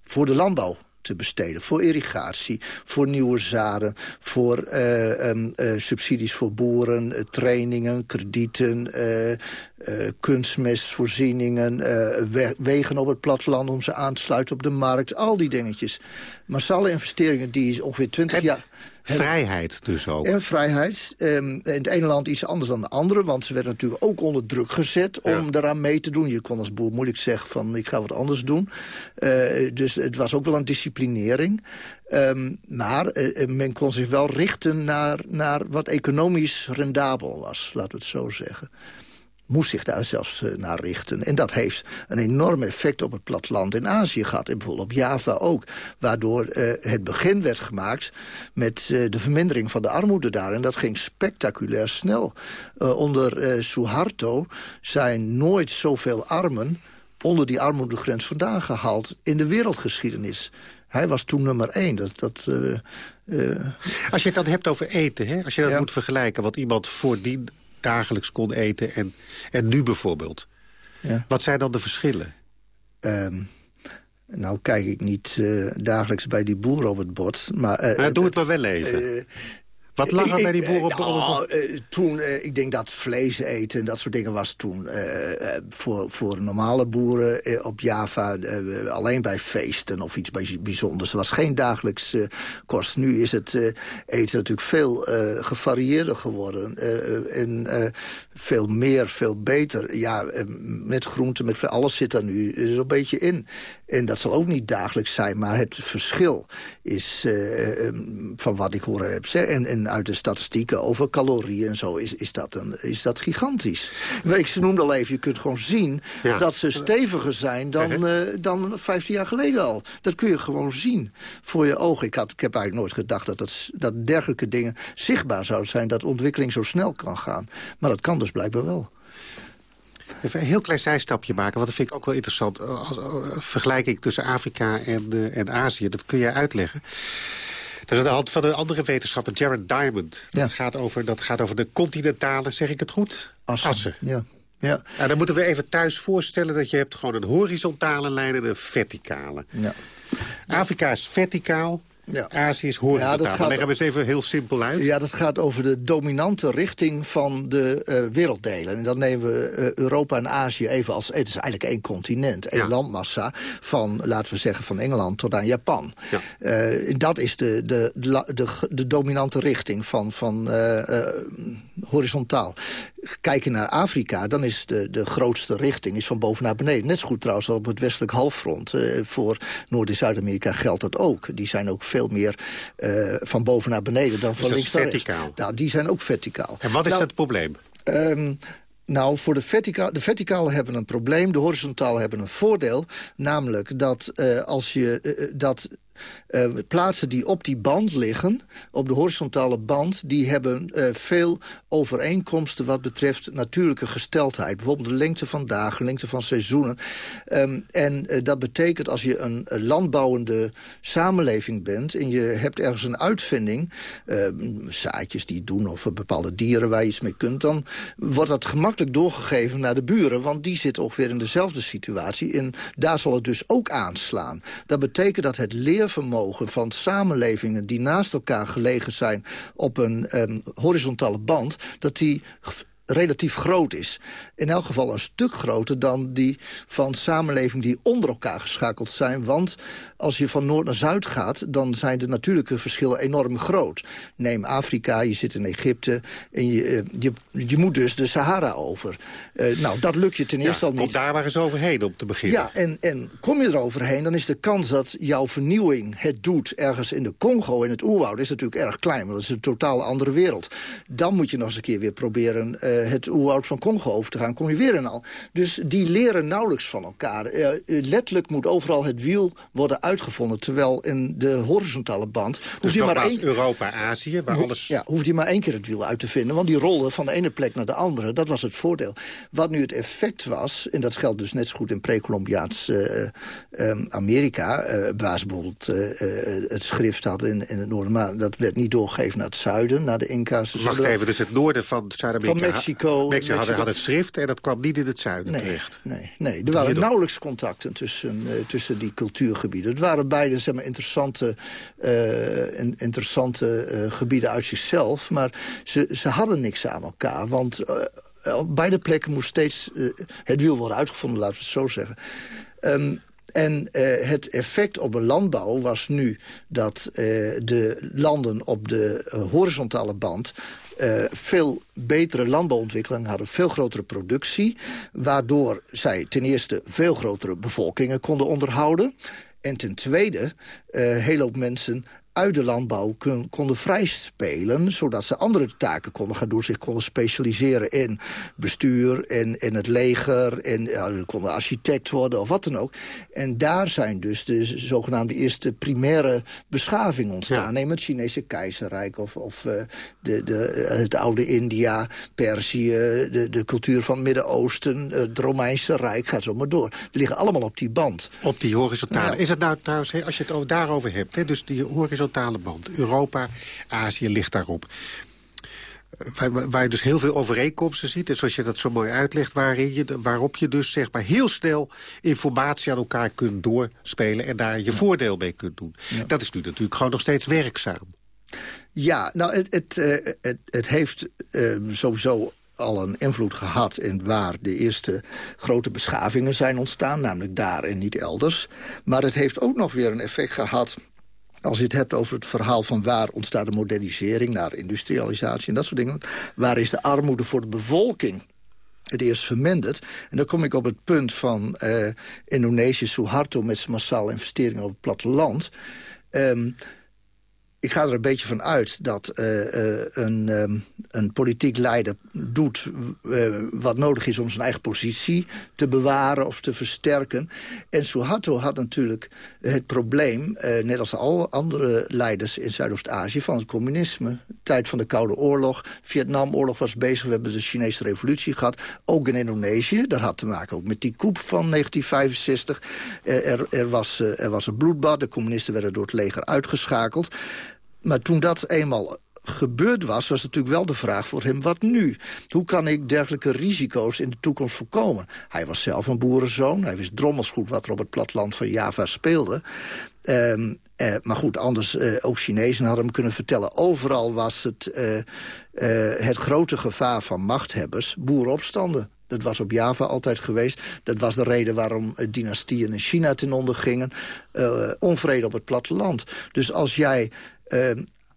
voor de landbouw te besteden. Voor irrigatie, voor nieuwe zaden, voor uh, um, uh, subsidies voor boeren, trainingen, kredieten, kunstmestvoorzieningen, we wegen op het platteland om ze aan te sluiten op de markt. Al die dingetjes. Massale investeringen die ongeveer 20 jaar... Vrijheid dus ook. En vrijheid. Um, in het ene land iets anders dan de andere. Want ze werden natuurlijk ook onder druk gezet om ja. daaraan mee te doen. Je kon als boer moeilijk zeggen van ik ga wat anders doen. Uh, dus het was ook wel een disciplinering. Um, maar uh, men kon zich wel richten naar, naar wat economisch rendabel was. Laten we het zo zeggen moest zich daar zelfs uh, naar richten. En dat heeft een enorm effect op het platteland in Azië gehad. En bijvoorbeeld op Java ook. Waardoor uh, het begin werd gemaakt met uh, de vermindering van de armoede daar. En dat ging spectaculair snel. onder Suharto zijn nooit zoveel armen onder die armoedegrens vandaan gehaald in de wereldgeschiedenis. Hij was toen nummer één. Dat, dat, uh, uh... Als je het dan hebt over eten, hè? als je dat ja. moet vergelijken... wat iemand voordien dagelijks kon eten en, en nu bijvoorbeeld. Ja. Wat zijn dan de verschillen? Um, nou kijk ik niet uh, dagelijks bij die boer op het bord. Maar, uh, doe het maar wel even. Wat lag er bij die boeren op? Nou, uh, toen, uh, ik denk dat vlees eten en dat soort dingen was toen voor, voor normale boeren op Java alleen bij feesten of iets bijzonders. Er was geen dagelijks kost. Nu is het eten natuurlijk veel gevarieerder geworden en veel meer, veel beter. Ja, met groenten, met alles zit er nu een beetje in. En dat zal ook niet dagelijks zijn, maar het verschil is van wat ik horen heb. En, en uit de statistieken over calorieën en zo is, is, dat, een, is dat gigantisch. Ik noemde al even, je kunt gewoon zien ja. dat ze steviger zijn dan, uh, dan 15 jaar geleden al. Dat kun je gewoon zien voor je ogen. Ik, had, ik heb eigenlijk nooit gedacht dat, dat, dat dergelijke dingen zichtbaar zouden zijn. Dat ontwikkeling zo snel kan gaan. Maar dat kan dus blijkbaar wel. Even een heel klein zijstapje maken, want dat vind ik ook wel interessant. Als, als vergelijking tussen Afrika en, uh, en Azië, dat kun jij uitleggen. Dat is aan de hand van een andere wetenschapper, Jared Diamond. Dat, ja. gaat over, dat gaat over de continentale, zeg ik het goed? Assen. Assen. Ja. Ja. Nou, dan moeten we even thuis voorstellen dat je hebt gewoon een horizontale lijn en een verticale. Ja. Afrika is verticaal, ja. Azië is horizontaal. Ja, gaat, leggen we eens even heel simpel uit. Ja, dat gaat over de dominante richting van de uh, werelddelen. En dan nemen we uh, Europa en Azië even als... Het is eigenlijk één continent, één ja. landmassa... van, laten we zeggen, van Engeland tot aan Japan. Ja. Uh, dat is de, de, de, de, de dominante richting van, van horizontaal. Kijken naar Afrika, dan is de, de grootste richting is van boven naar beneden. Net zo goed trouwens op het westelijk halfrond. voor Noord- en Zuid-Amerika geldt dat ook. Die zijn ook veel veel meer uh, van boven naar beneden dan dus van links naar rechts. verticaal? Nou, die zijn ook verticaal. En wat is nou, het probleem? Um, nou, voor de, vertica de verticale hebben een probleem. De horizontale hebben een voordeel. Namelijk dat uh, als je uh, dat uh, plaatsen die op die band liggen, op de horizontale band... die hebben uh, veel overeenkomsten wat betreft natuurlijke gesteldheid. Bijvoorbeeld de lengte van dagen, lengte van seizoenen. Um, en uh, dat betekent als je een landbouwende samenleving bent... en je hebt ergens een uitvinding, zaadjes die doen... of bepaalde dieren waar je iets mee kunt... dan wordt dat gemakkelijk doorgegeven naar de buren... want die zitten ongeveer in dezelfde situatie. En daar zal het dus ook aanslaan. Dat betekent dat het leer leervermogen van samenlevingen... die naast elkaar gelegen zijn op een um, horizontale band... dat die relatief groot is. In elk geval een stuk groter dan die van samenlevingen die onder elkaar geschakeld zijn. Want als je van noord naar zuid gaat, dan zijn de natuurlijke verschillen enorm groot. Neem Afrika, je zit in Egypte en je, eh, je, je moet dus de Sahara over. Uh, nou, dat lukt je ten eerste ja, al niet. Kom daar maar eens overheen om te beginnen. Ja, en, en kom je er overheen, dan is de kans dat jouw vernieuwing het doet ergens in de Congo, in het oerwoud, is natuurlijk erg klein. Want dat is een totaal andere wereld. Dan moet je nog eens een keer weer proberen uh, het oerwoud van Congo over te gaan. Kom je weer in al. Dus die leren nauwelijks van elkaar. Uh, letterlijk moet overal het wiel worden uitgevonden. Terwijl in de horizontale band... Dus je maar één... Europa, Azië, waar alles... Ja, hoeft je maar één keer het wiel uit te vinden. Want die rollen van de ene plek naar de andere, dat was het voordeel. Wat nu het effect was, en dat geldt dus net zo goed in pre-Columbiaans uh, um, Amerika... Uh, waar ze bijvoorbeeld uh, het schrift hadden in, in, het noorden... maar dat werd niet doorgegeven naar het zuiden, naar de Inca's. Wacht even, dus het noorden van Zuid-Amerika... Mexico. Mexico had, had, het schrift en dat kwam niet in het zuiden nee, terecht. Nee, nee, er waren nauwelijks contacten tussen, tussen die cultuurgebieden. Het waren beide zeg maar, interessante, uh, interessante uh, gebieden uit zichzelf. Maar ze, ze hadden niks aan elkaar. Want op beide plekken moest steeds het wiel worden uitgevonden, laten we het zo zeggen. Um, En uh, het effect op de landbouw was nu dat uh, de landen op de horizontale band... veel betere landbouwontwikkeling hadden, veel grotere productie... waardoor zij ten eerste veel grotere bevolkingen konden onderhouden... En ten tweede, een hele hoop mensen uit de landbouw kun, konden vrijspelen... zodat ze andere taken konden gaan doen. Zich konden specialiseren in bestuur, in, in het leger... en ja, konden architect worden of wat dan ook. En daar zijn dus de zogenaamde eerste primaire beschaving ontstaan. Ja. Neem het Chinese keizerrijk of, of uh, de, de, het oude India, Perzië... de, de cultuur van het Midden-Oosten, het Romeinse Rijk, gaat zo maar door. Die liggen allemaal op die band. Op die horizontale. Ja. Is het nou trouwens, als je het daarover hebt... Hè, dus die horizontale horizontale band. Europa, Azië ligt daarop. Waar, waar, je dus heel veel overeenkomsten ziet. En zoals je dat zo mooi uitlegt, waarin je, waarop je dus zeg maar heel snel informatie aan elkaar kunt doorspelen. En daar je voordeel mee kunt doen. Ja. Dat is nu natuurlijk gewoon nog steeds werkzaam. Ja, nou, het, het, uh, het, het heeft uh, sowieso al een invloed gehad in waar de eerste grote beschavingen zijn ontstaan. Namelijk daar en niet elders. Maar het heeft ook nog weer een effect gehad als je het hebt over het verhaal van waar ontstaat de modernisering... naar industrialisatie en dat soort dingen... waar is de armoede voor de bevolking het eerst verminderd. En dan kom ik op het punt van uh, Indonesië, Suharto... met zijn massale investeringen op het platteland... Um, ik ga er een beetje van uit dat uh, uh, een, um, een politiek leider doet uh, wat nodig is om zijn eigen positie te bewaren of te versterken. En Suharto had natuurlijk het probleem, net als alle andere leiders in Zuidoost-Azië, van het communisme. Tijd van de Koude Oorlog, Vietnamoorlog was bezig, we hebben de Chinese revolutie gehad. Ook in Indonesië, dat had te maken ook met die coup van 1965. er, er, was, er was een bloedbad, de communisten werden door het leger uitgeschakeld. Maar toen dat eenmaal gebeurd was, was natuurlijk wel de vraag voor hem, wat nu? Hoe kan ik dergelijke risico's in de toekomst voorkomen? Hij was zelf een boerenzoon, hij wist drommels goed wat er op het platteland van Java speelde. Um, eh, maar goed, anders, eh, ook Chinezen hadden hem kunnen vertellen. Overal was het, uh, het grote gevaar van machthebbers boerenopstanden. Dat was op Java altijd geweest. Dat was de reden waarom dynastieën in China ten onder gingen. onvrede op het platteland. Dus als jij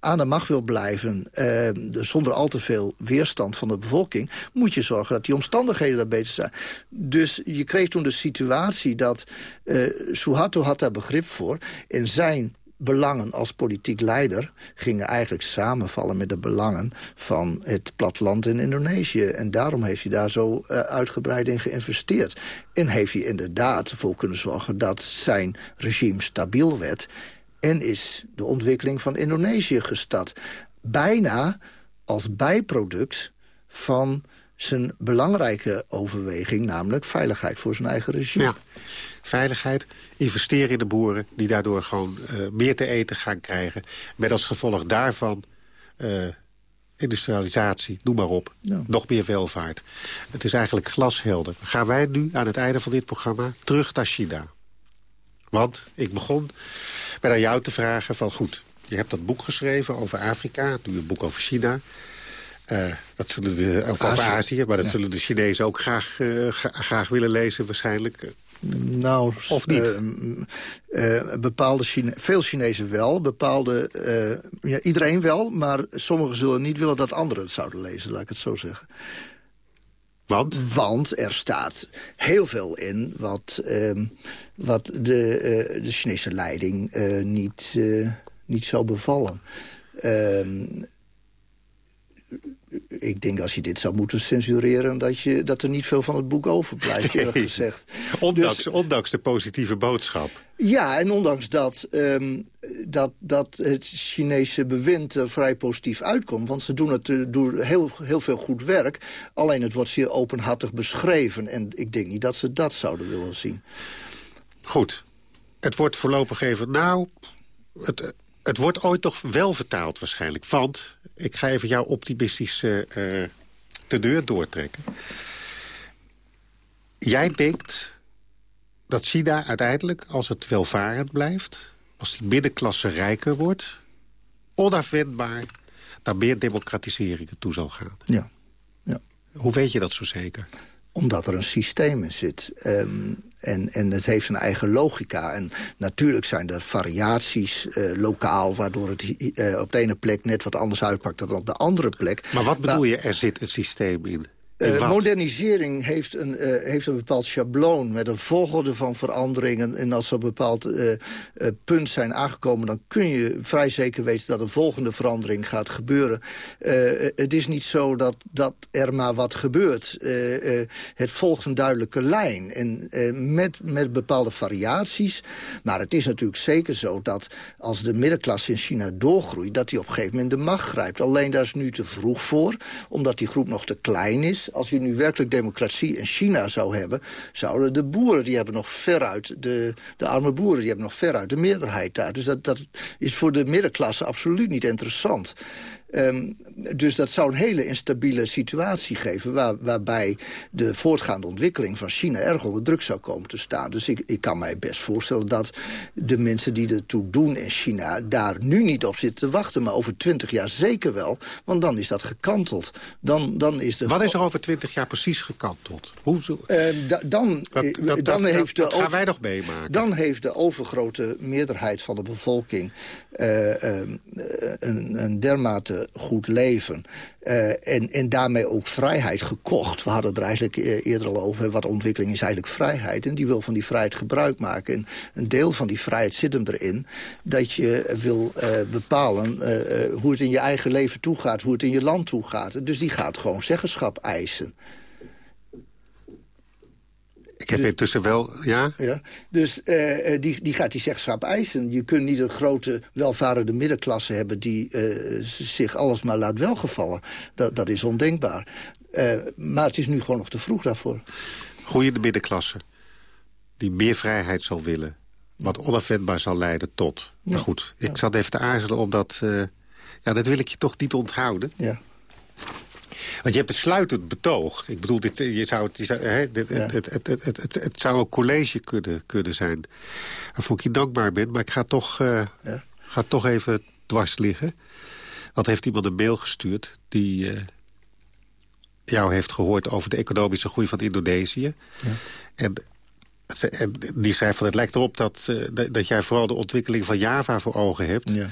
aan de macht wil blijven... Uh, zonder al te veel weerstand van de bevolking... moet je zorgen dat die omstandigheden daar beter zijn. Dus je kreeg toen de situatie dat... Uh, Suharto had daar begrip voor. In zijn belangen als politiek leider gingen eigenlijk samenvallen met de belangen van het platteland in Indonesië. En daarom heeft hij daar zo uh, uitgebreid in geïnvesteerd. En heeft hij inderdaad ervoor kunnen zorgen dat zijn regime stabiel werd en is de ontwikkeling van Indonesië gestart. Bijna als bijproduct van zijn belangrijke overweging... namelijk veiligheid voor zijn eigen regime. Ja, veiligheid, investeren in de boeren... die daardoor gewoon uh, meer te eten gaan krijgen. Met als gevolg daarvan... Uh, industrialisatie, noem maar op. Ja. Nog meer welvaart. Het is eigenlijk glashelder. Gaan wij nu aan het einde van dit programma terug naar China? Want ik begon met aan jou te vragen van goed, je hebt dat boek geschreven over Afrika, nu een boek over China. Uh, dat zullen de, over Azië, Azië maar dat ja. zullen de Chinezen ook graag, uh, graag willen lezen waarschijnlijk. Nou, of niet? Uh, bepaalde Chine veel Chinezen wel, bepaalde, ja, iedereen wel, maar sommigen zullen niet willen dat anderen het zouden lezen, laat ik het zo zeggen. Want? Want er staat heel veel in wat, uh, wat de, uh, de Chinese leiding uh, niet, niet zou bevallen. Ehm, ik denk als je dit zou moeten censureren... Dat, je, dat er niet veel van het boek overblijft, eerlijk gezegd. ondanks, dus, ondanks de positieve boodschap. Ja, en ondanks dat, um, dat, dat het Chinese bewind er vrij positief uitkomt... want ze doen, het, eh, doen heel, heel veel goed werk... alleen het wordt zeer openhartig beschreven... en ik denk niet dat ze dat zouden willen zien. Goed. Het wordt voorlopig even... Nou, het, het wordt ooit toch wel vertaald waarschijnlijk. Want, ik ga even jouw optimistische uh, teneur doortrekken. Jij denkt dat China uiteindelijk, als het welvarend blijft... als die middenklasse rijker wordt... onafwendbaar naar meer democratiseringen toe zal gaan. Ja. ja. Hoe weet je dat zo zeker? Omdat er een systeem in zit. Ehm, en, en het heeft een eigen logica. En natuurlijk zijn er variaties uh, lokaal... waardoor het uh, op de ene plek net wat anders uitpakt dan op de andere plek. Maar wat bedoel je, er zit het systeem in? Uh, modernisering heeft een, uh, heeft een bepaald schabloon met een volgorde van veranderingen. En als er een bepaald uh, punt zijn aangekomen... dan kun je vrij zeker weten dat een volgende verandering gaat gebeuren. het is niet zo dat, dat er maar wat gebeurt. het volgt een duidelijke lijn. En met, met bepaalde variaties. Maar het is natuurlijk zeker zo dat als de middenklasse in China doorgroeit... dat die op een gegeven moment de macht grijpt. Alleen daar is nu te vroeg voor, omdat die groep nog te klein is als je nu werkelijk democratie in China zou hebben... zouden de boeren, die hebben nog veruit... de, de arme boeren, die hebben nog veruit de meerderheid daar. Dus dat, dat is voor de middenklasse absoluut niet interessant. Um, dus dat zou een hele instabiele situatie geven... Waar, waarbij de voortgaande ontwikkeling van China erg onder druk zou komen te staan. Dus ik, ik kan mij best voorstellen dat de mensen die ertoe doen in China... daar nu niet op zitten te wachten, maar over twintig jaar zeker wel. Want dan is dat gekanteld. Dan, dan is de Wat is er over twintig jaar precies gekanteld? Hoe zo... Uh, da, dan dat, dat, dan dat, heeft de over... gaan wij nog meemaken. Dan heeft de overgrote meerderheid van de bevolking... Uh, een, een dermate goed leven. Uh, en, en daarmee ook vrijheid gekocht. We hadden het er eigenlijk eh, eerder al over. Wat ontwikkeling is eigenlijk vrijheid. En die wil van die vrijheid gebruik maken. En een deel van die vrijheid zit hem erin... dat je wil bepalen hoe het in je eigen leven toegaat. Hoe het in je land toegaat. Dus die gaat gewoon zeggenschap eisen. Ik heb dus, intussen wel, ja? ja dus uh, die, die gaat die zeggenschap eisen. Je kunt niet een grote welvarende middenklasse hebben... die uh, zich alles maar laat welgevallen. Dat, dat is ondenkbaar. Uh, maar het is nu gewoon nog te vroeg daarvoor. Groeiende middenklasse die meer vrijheid zal willen... wat onafwendbaar zal leiden tot. Ja. Maar goed, ik ja. zat even te aarzelen omdat... ja, dat wil ik je toch niet onthouden. Ja. Want je hebt het sluitend betoog. Ik bedoel, dit, je zou het, je zou, hè, dit, ja. het, het, het, het, het, zou een college kunnen, kunnen zijn. Waarvoor ik je dankbaar ben. Maar ik ga toch, uh, ja. ga toch even dwars liggen. Want heeft iemand een mail gestuurd... die uh, jou heeft gehoord over de economische groei van Indonesië. Ja. En en die schrijft van het lijkt erop dat, uh, dat jij vooral de ontwikkeling van Java voor ogen hebt. Ja.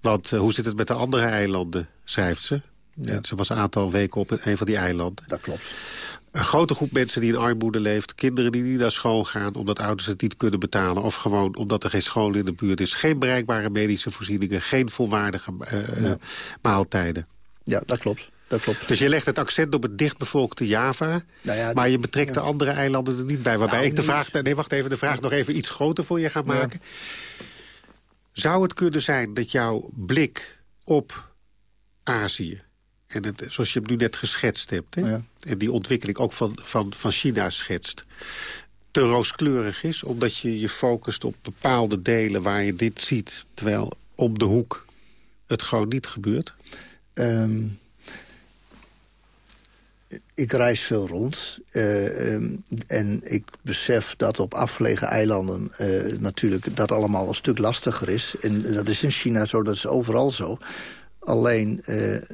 Want hoe zit het met de andere eilanden, schrijft ze. Ja. Ze was een aantal weken op een van die eilanden. Dat klopt. Een grote groep mensen die in armoede leeft. Kinderen die niet naar school gaan omdat ouders het niet kunnen betalen. Of gewoon omdat er geen school in de buurt is. Geen bereikbare medische voorzieningen. Geen volwaardige uh, ja. maaltijden. Ja, dat klopt. Dat klopt. Dus je legt het accent op het dichtbevolkte Java. Nou ja, maar je betrekt ja. de andere eilanden er niet bij. Waarbij nou, ik de vraag... Nee, wacht even. De vraag nog even iets groter voor je ga maken. Zou het kunnen zijn dat jouw blik op Azië en het, zoals je hem nu net geschetst hebt. Hè? Ja. En die ontwikkeling ook van, van, van China schetst. Te rooskleurig is, omdat je je focust op bepaalde delen waar je dit ziet. Terwijl om de hoek het gewoon niet gebeurt. Um, ik reis veel rond. Uh, um, en ik besef dat op afgelegen eilanden uh, natuurlijk dat allemaal een stuk lastiger is. En dat is in China zo, dat is overal zo. Alleen uh,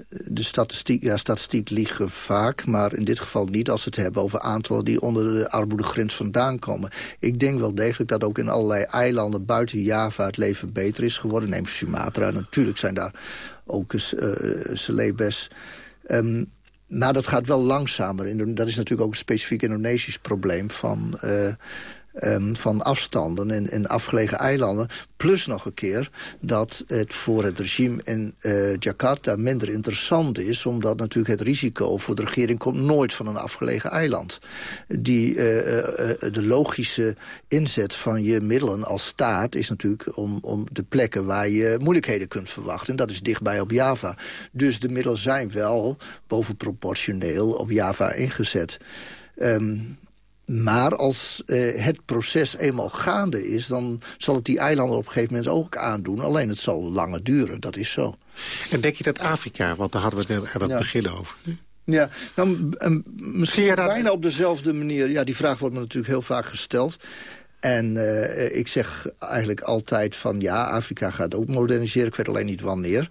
de statistiek, ja, statistiek liegen vaak, maar in dit geval niet... als we het hebben over aantallen die onder de armoedegrens vandaan komen. Ik denk wel degelijk dat ook in allerlei eilanden buiten Java het leven beter is geworden. Neem Sumatra, natuurlijk zijn daar ook eens uh, celebes. Um, maar dat gaat wel langzamer. Dat is natuurlijk ook een specifiek Indonesisch probleem van... Uh, um, van afstanden en, en afgelegen eilanden. Plus nog een keer dat het voor het regime in uh, Jakarta minder interessant is... omdat natuurlijk het risico voor de regering komt nooit van een afgelegen eiland. Die, uh, uh, de logische inzet van je middelen als staat is natuurlijk om, om de plekken waar je moeilijkheden kunt verwachten. En dat is dichtbij op Java. Dus de middelen zijn wel bovenproportioneel op Java ingezet. Um, maar als uh, het proces eenmaal gaande is... dan zal het die eilanden op een gegeven moment ook aandoen. Alleen het zal langer duren, dat is zo. En denk je dat Afrika, want daar hadden we het aan het ja. begin over... Ja, nou, misschien dat... bijna op dezelfde manier. Ja, die vraag wordt me natuurlijk heel vaak gesteld. En uh, ik zeg eigenlijk altijd van ja, Afrika gaat ook moderniseren. Ik weet alleen niet wanneer.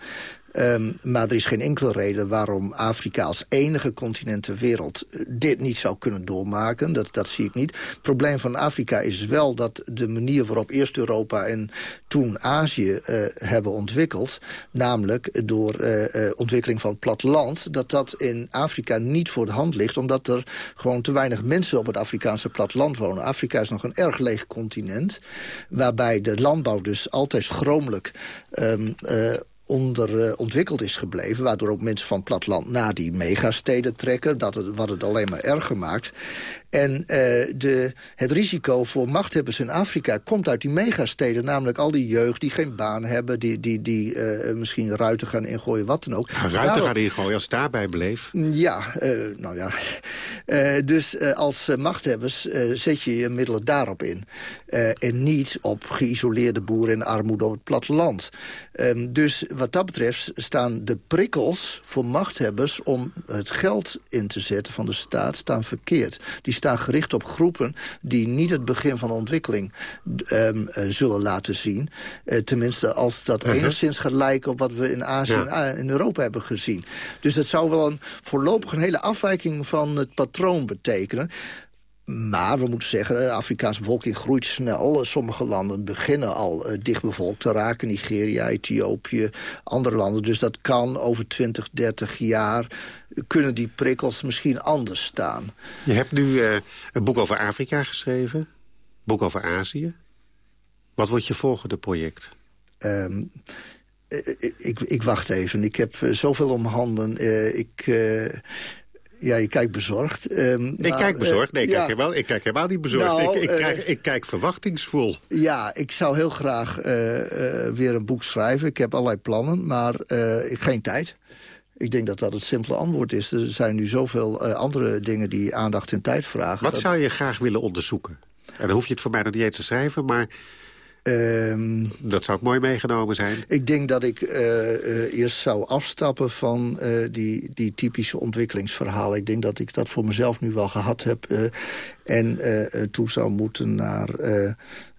Ehm, maar er is geen enkele reden waarom Afrika als enige continent ter wereld... dit niet zou kunnen doormaken. Dat, dat zie ik niet. Het probleem van Afrika is wel dat de manier waarop eerst Europa en toen Azië hebben ontwikkeld... namelijk door ontwikkeling van het platteland... dat dat in Afrika niet voor de hand ligt... omdat er gewoon te weinig mensen op het Afrikaanse platteland wonen. Afrika is nog een erg leeg continent... waarbij de landbouw dus altijd schromelijk... Um, onderontwikkeld is gebleven... waardoor ook mensen van platteland naar die megasteden trekken... Dat het, wat het alleen maar erger maakt. En uh, de, het risico voor machthebbers in Afrika komt uit die megasteden. Namelijk al die jeugd die geen baan hebben. Die, die, die uh, misschien ruiten gaan ingooien, wat dan ook. Ja, ruiten gaan ingooien, als het daarbij bleef. Ja, uh, nou ja. dus als machthebbers zet je je middelen daarop in. en niet op geïsoleerde boeren en armoede op het platteland. Um, dus wat dat betreft staan de prikkels voor machthebbers... om het geld in te zetten van de staat, staan verkeerd. Die staan gericht op groepen die niet het begin van ontwikkeling um, uh, zullen laten zien. Uh, tenminste, als dat -huh. enigszins gaat lijken op wat we in Azië ja. en in Europa hebben gezien. Dus dat zou wel een, voorlopig een hele afwijking van het patroon betekenen. Maar we moeten zeggen, de Afrikaanse bevolking groeit snel. Sommige landen beginnen al uh, dichtbevolkt te raken. Nigeria, Ethiopië, andere landen. Dus dat kan over 20, 30 jaar... kunnen die prikkels misschien anders staan. Je hebt nu uh, een boek over Afrika geschreven. Een boek over Azië. Wat wordt je volgende project? Um, ik, ik, wacht even. Ik heb zoveel om handen. Uh, ik... Ja, je kijkt bezorgd. Um, ik maar, kijk bezorgd? Nee, ik, ja. kijk helemaal, ik kijk helemaal niet bezorgd. Nou, ik, ik, uh, krijg, ik, kijk verwachtingsvol. Ja, ik zou heel graag uh, uh, weer een boek schrijven. Ik heb allerlei plannen, maar geen tijd. Ik denk dat dat het simpele antwoord is. Er zijn nu zoveel andere dingen die aandacht en tijd vragen. Wat dat... zou je graag willen onderzoeken? En dan hoef je het voor mij nog niet eens te schrijven, maar... Um, dat zou ook mooi meegenomen zijn. Ik denk dat ik uh, uh, eerst zou afstappen van uh, die, die typische ontwikkelingsverhalen. Ik denk dat ik dat voor mezelf nu wel gehad heb. en toe zou moeten naar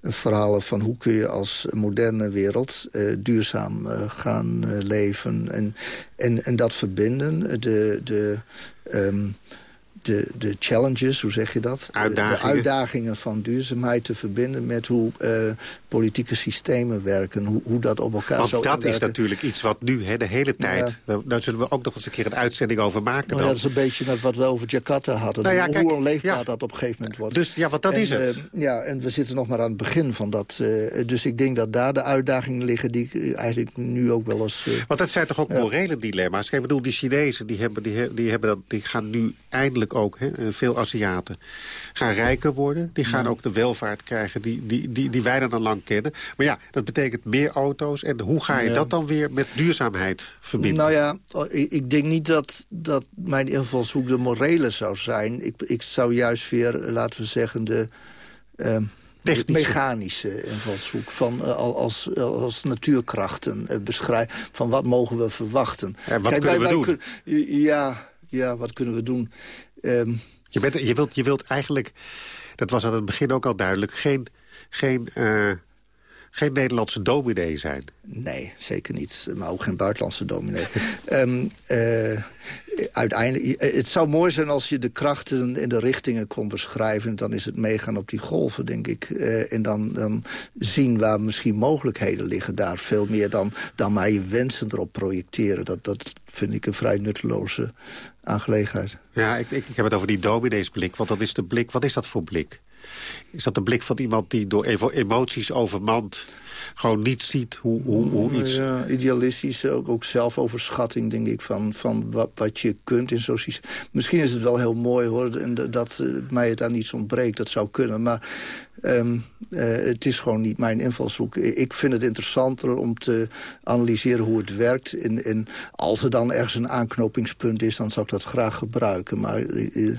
verhalen van hoe kun je als moderne wereld duurzaam gaan leven. En, en, en dat verbinden. De, de, um, de, de challenges, hoe zeg je dat? Uitdagingen. De uitdagingen van duurzaamheid te verbinden met hoe uh, politieke systemen werken. Hoe, hoe dat op elkaar Want zo dat is natuurlijk iets wat nu hè, de hele tijd... Ja. Daar zullen we ook nog eens een keer een uitzending over maken. Nou dat is een beetje net wat we over Jakarta hadden. Nou ja, hoe kijk, onleefbaar ja. dat op een gegeven moment wordt. Dus ja, wat dat en, is het. Uh, ja, en we zitten nog maar aan het begin van dat. Uh, dus ik denk dat daar de uitdagingen liggen die ik eigenlijk nu ook wel eens... Want dat zijn toch ook morele dilemma's? Ik bedoel, die Chinezen die hebben, die, die hebben dat, die gaan nu eindelijk ook... Hè, veel Aziaten gaan rijker worden. Die gaan ja. ook de welvaart krijgen die, die, die, die wij dan lang kennen. Maar ja, dat betekent meer auto's. En hoe ga je ja. dat dan weer met duurzaamheid verbinden? Nou ja, ik denk niet dat, dat mijn invalshoek de morele zou zijn. Ik, ik zou juist weer, laten we zeggen, de... Uh, Technische. mechanische invalshoek van uh, als, als natuurkrachten beschrijven. Van wat mogen we verwachten? En wat Kijk, kunnen wij, we doen? Kun, ja, ja, wat kunnen we doen? Um, je, bent, je, wilt, je wilt eigenlijk, dat was aan het begin ook al duidelijk... geen, geen, uh, geen Nederlandse dominee zijn. Nee, zeker niet. Maar ook geen buitenlandse dominee. um, uh, uiteindelijk, het zou mooi zijn als je de krachten en de richtingen kon beschrijven. Dan is het meegaan op die golven, denk ik. Uh, en dan, dan zien waar misschien mogelijkheden liggen daar. Veel meer dan, dan maar je wensen erop projecteren. Dat, dat vind ik een vrij nutteloze aangelegenheid. Ja, ik, ik, ik heb het over die domineesblik. Want dat is de blik. Wat is dat voor blik? Is dat de blik van iemand die door emoties overmand... gewoon niet ziet hoe, hoe, hoe iets... Ja, idealistisch, ook, ook zelfoverschatting, denk ik, van, van wat, wat je kunt in zo'n systeem. Misschien is het wel heel mooi, hoor, en dat uh, mij het aan iets ontbreekt. Dat zou kunnen, maar... Um, uh, het is gewoon niet mijn invalshoek. Ik vind het interessanter om te analyseren hoe het werkt. En, en als er dan ergens een aanknopingspunt is, dan zou ik dat graag gebruiken. Maar uh,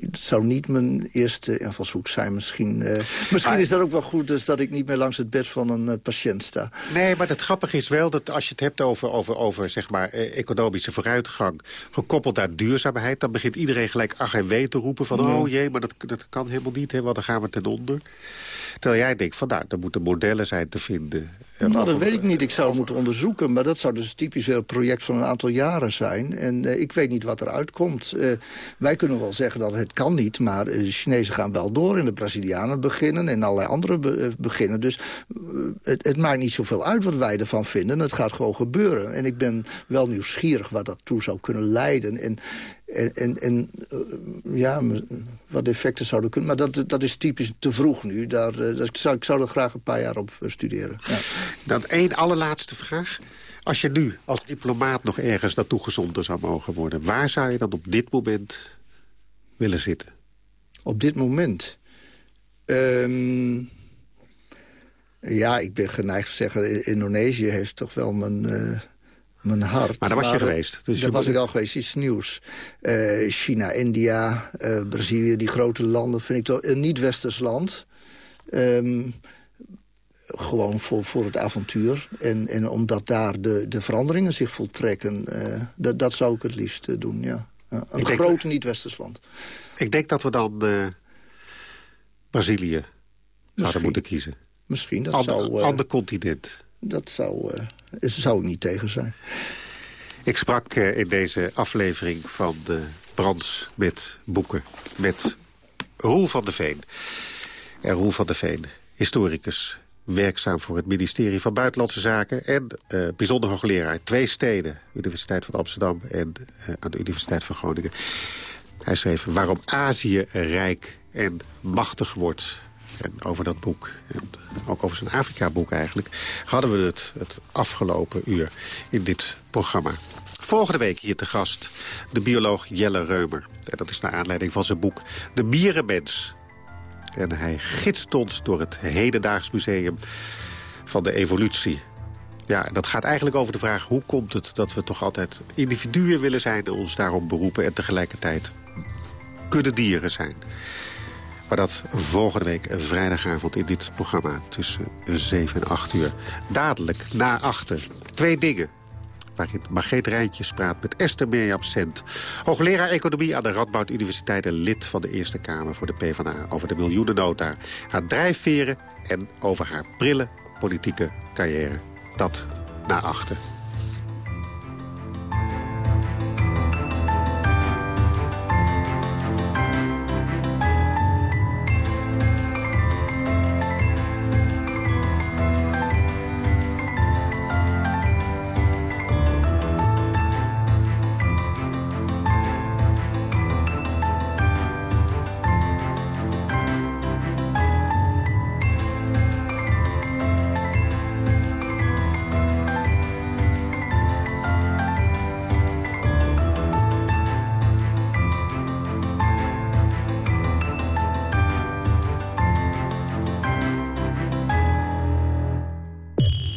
het zou niet mijn eerste invalshoek zijn. Misschien, uh, misschien is dat ook wel goed dus dat ik niet meer langs het bed van een uh, patiënt sta. Nee, maar het grappige is wel dat als je het hebt over, over, over zeg maar, eh, economische vooruitgang... gekoppeld aan duurzaamheid, dan begint iedereen gelijk ach en wee te roepen... van oh jee, maar dat, dat kan helemaal niet, hè, want dan gaan we ten onder. Terwijl jij denkt van nou, er moeten modellen zijn te vinden... Nou, dat weet ik niet. Ik zou het moeten onderzoeken. Maar dat zou dus typisch weer een project van een aantal jaren zijn. En uh, ik weet niet wat er uitkomt. Uh, wij kunnen wel zeggen dat het kan niet. Maar de Chinezen gaan wel door. En de Brazilianen beginnen. En allerlei anderen be beginnen. Dus het, het, maakt niet zoveel uit wat wij ervan vinden. Het gaat gewoon gebeuren. En ik ben wel nieuwsgierig waar dat toe zou kunnen leiden. En en, en, en uh, ja, wat effecten zouden kunnen. Maar dat, dat is typisch te vroeg nu. Daar, uh, dat, ik, zou, ik zou er graag een paar jaar op eh, studeren. Ja. Dan één allerlaatste vraag. Als je nu als diplomaat nog ergens naartoe gezonden zou mogen worden... waar zou je dan op dit moment willen zitten? Op dit moment? Um, ja, ik ben geneigd te zeggen... Indonesië heeft toch wel mijn... Uh, mijn hart. Maar daar was je geweest. Dus daar was ik al geweest, iets nieuws. Uh, China, India, uh, Brazilië, die grote landen vind ik toch een niet-westers land. Um, gewoon voor, voor het avontuur. En, en omdat daar de, de veranderingen zich voltrekken, uh, dat, dat zou ik het liefst doen, ja. een groot niet-westers land. Ik denk dat we dan Brazilië zouden moeten kiezen. Misschien, dat ander, zou... ander continent. Dat zou, uh, zou ik niet tegen zijn. Ik sprak uh, in deze aflevering van de Brands met boeken... met Roel van de Veen. En Roel van de Veen, historicus, werkzaam voor het ministerie van Buitenlandse Zaken... en uh, bijzonder hoogleraar twee steden, Universiteit van Amsterdam... en aan de Universiteit van Groningen. Hij schreef waarom Azië rijk en machtig wordt en over dat boek, en ook over zijn Afrika-boek eigenlijk... hadden we het het afgelopen uur in dit programma. Volgende week hier te gast de bioloog Jelle Reumer. En dat is naar aanleiding van zijn boek De Bierenmens. En hij gidst ons door het hedendaags museum van de evolutie. Ja, dat gaat eigenlijk over de vraag... hoe komt het dat we toch altijd individuen willen zijn... en ons daarop beroepen en tegelijkertijd kunnen dieren zijn. Maar dat volgende week vrijdagavond in dit programma tussen 7 en 8 uur. Dadelijk, na achter, twee dingen waarin Margreet Rijntjes praat met Esther Mirjam Sent. Hoogleraar Economie aan de Radboud Universiteit... en lid van de Eerste Kamer voor de PvdA... over de miljoenennota, haar drijfveren... en over haar prille politieke carrière. Dat na achter.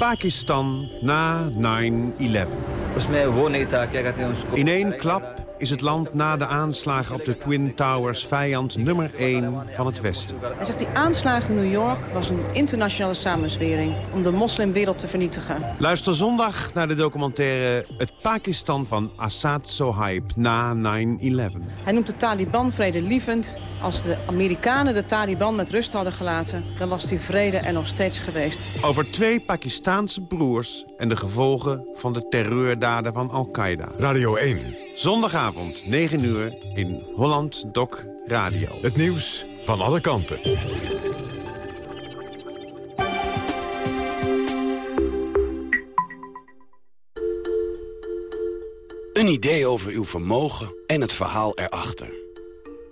Pakistan na 9-11. In één klap is het land na de aanslagen op de Twin Towers vijand nummer 1 van het Westen. Hij zegt die aanslagen in New York was een internationale samenzwering om de moslimwereld te vernietigen. Luister zondag naar de documentaire Het Pakistan van Assad Sohaib na 9-11. Hij noemt de Taliban vredelievend. Als de Amerikanen de Taliban met rust hadden gelaten, dan was die vrede er nog steeds geweest. Over twee Pakistaanse broers en de gevolgen van de terreurdaden van Al-Qaeda. Radio 1. Zondagavond, 9 uur, in Holland Doc Radio. Het nieuws van alle kanten. Een idee over uw vermogen en het verhaal erachter.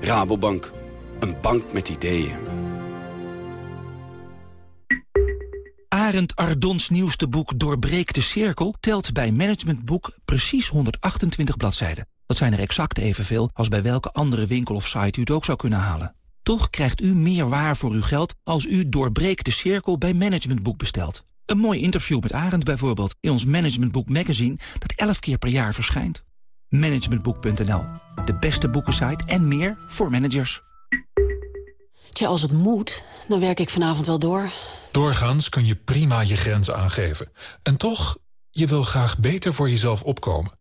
Rabobank, een bank met ideeën. Arend Ardons nieuwste boek Doorbreek de Cirkel... telt bij Managementboek precies 128 bladzijden. Dat zijn er exact evenveel als bij welke andere winkel of site u het ook zou kunnen halen. Toch krijgt u meer waar voor uw geld als u Doorbreek de Cirkel bij Managementboek bestelt. Een mooi interview met Arend bijvoorbeeld in ons Managementboek magazine dat 11 keer per jaar verschijnt. Managementboek.nl, de beste boekensite en meer voor managers. Tja, als het moet, dan werk ik vanavond wel door. Doorgaans kun je prima je grenzen aangeven. En toch, je wil graag beter voor jezelf opkomen.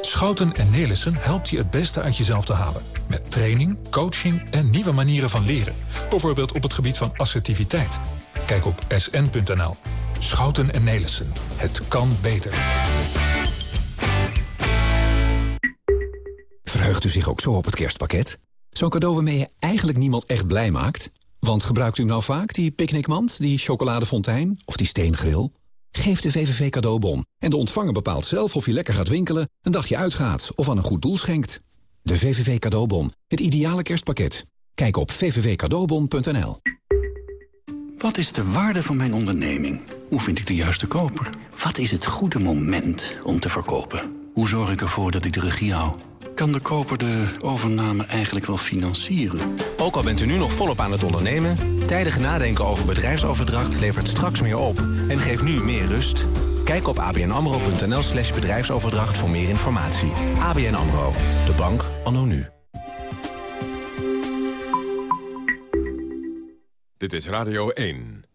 Schouten en Nelissen helpt je het beste uit jezelf te halen. Met training, coaching en nieuwe manieren van leren. Bijvoorbeeld op het gebied van assertiviteit. Kijk op sn.nl. Schouten en Nelissen. Het kan beter. Verheugt u zich ook zo op het kerstpakket? Zo'n cadeau waarmee je eigenlijk niemand echt blij maakt? Want gebruikt u nou vaak die picknickmand, die chocoladefontein of die steengril? Geef de VVV cadeaubon en de ontvanger bepaalt zelf of je lekker gaat winkelen, een dagje uitgaat of aan een goed doel schenkt. De VVV cadeaubon, het ideale kerstpakket. Kijk op vvvcadeaubon.nl. Wat is de waarde van mijn onderneming? Hoe vind ik de juiste koper? Wat is het goede moment om te verkopen? Hoe zorg ik ervoor dat ik de regie hou? Kan de koper de overname eigenlijk wel financieren? Ook al bent u nu nog volop aan het ondernemen... tijdig nadenken over bedrijfsoverdracht levert straks meer op... en geeft nu meer rust. Kijk op abnamro.nl slash bedrijfsoverdracht voor meer informatie. ABN AMRO, de bank anno nu. Dit is Radio 1.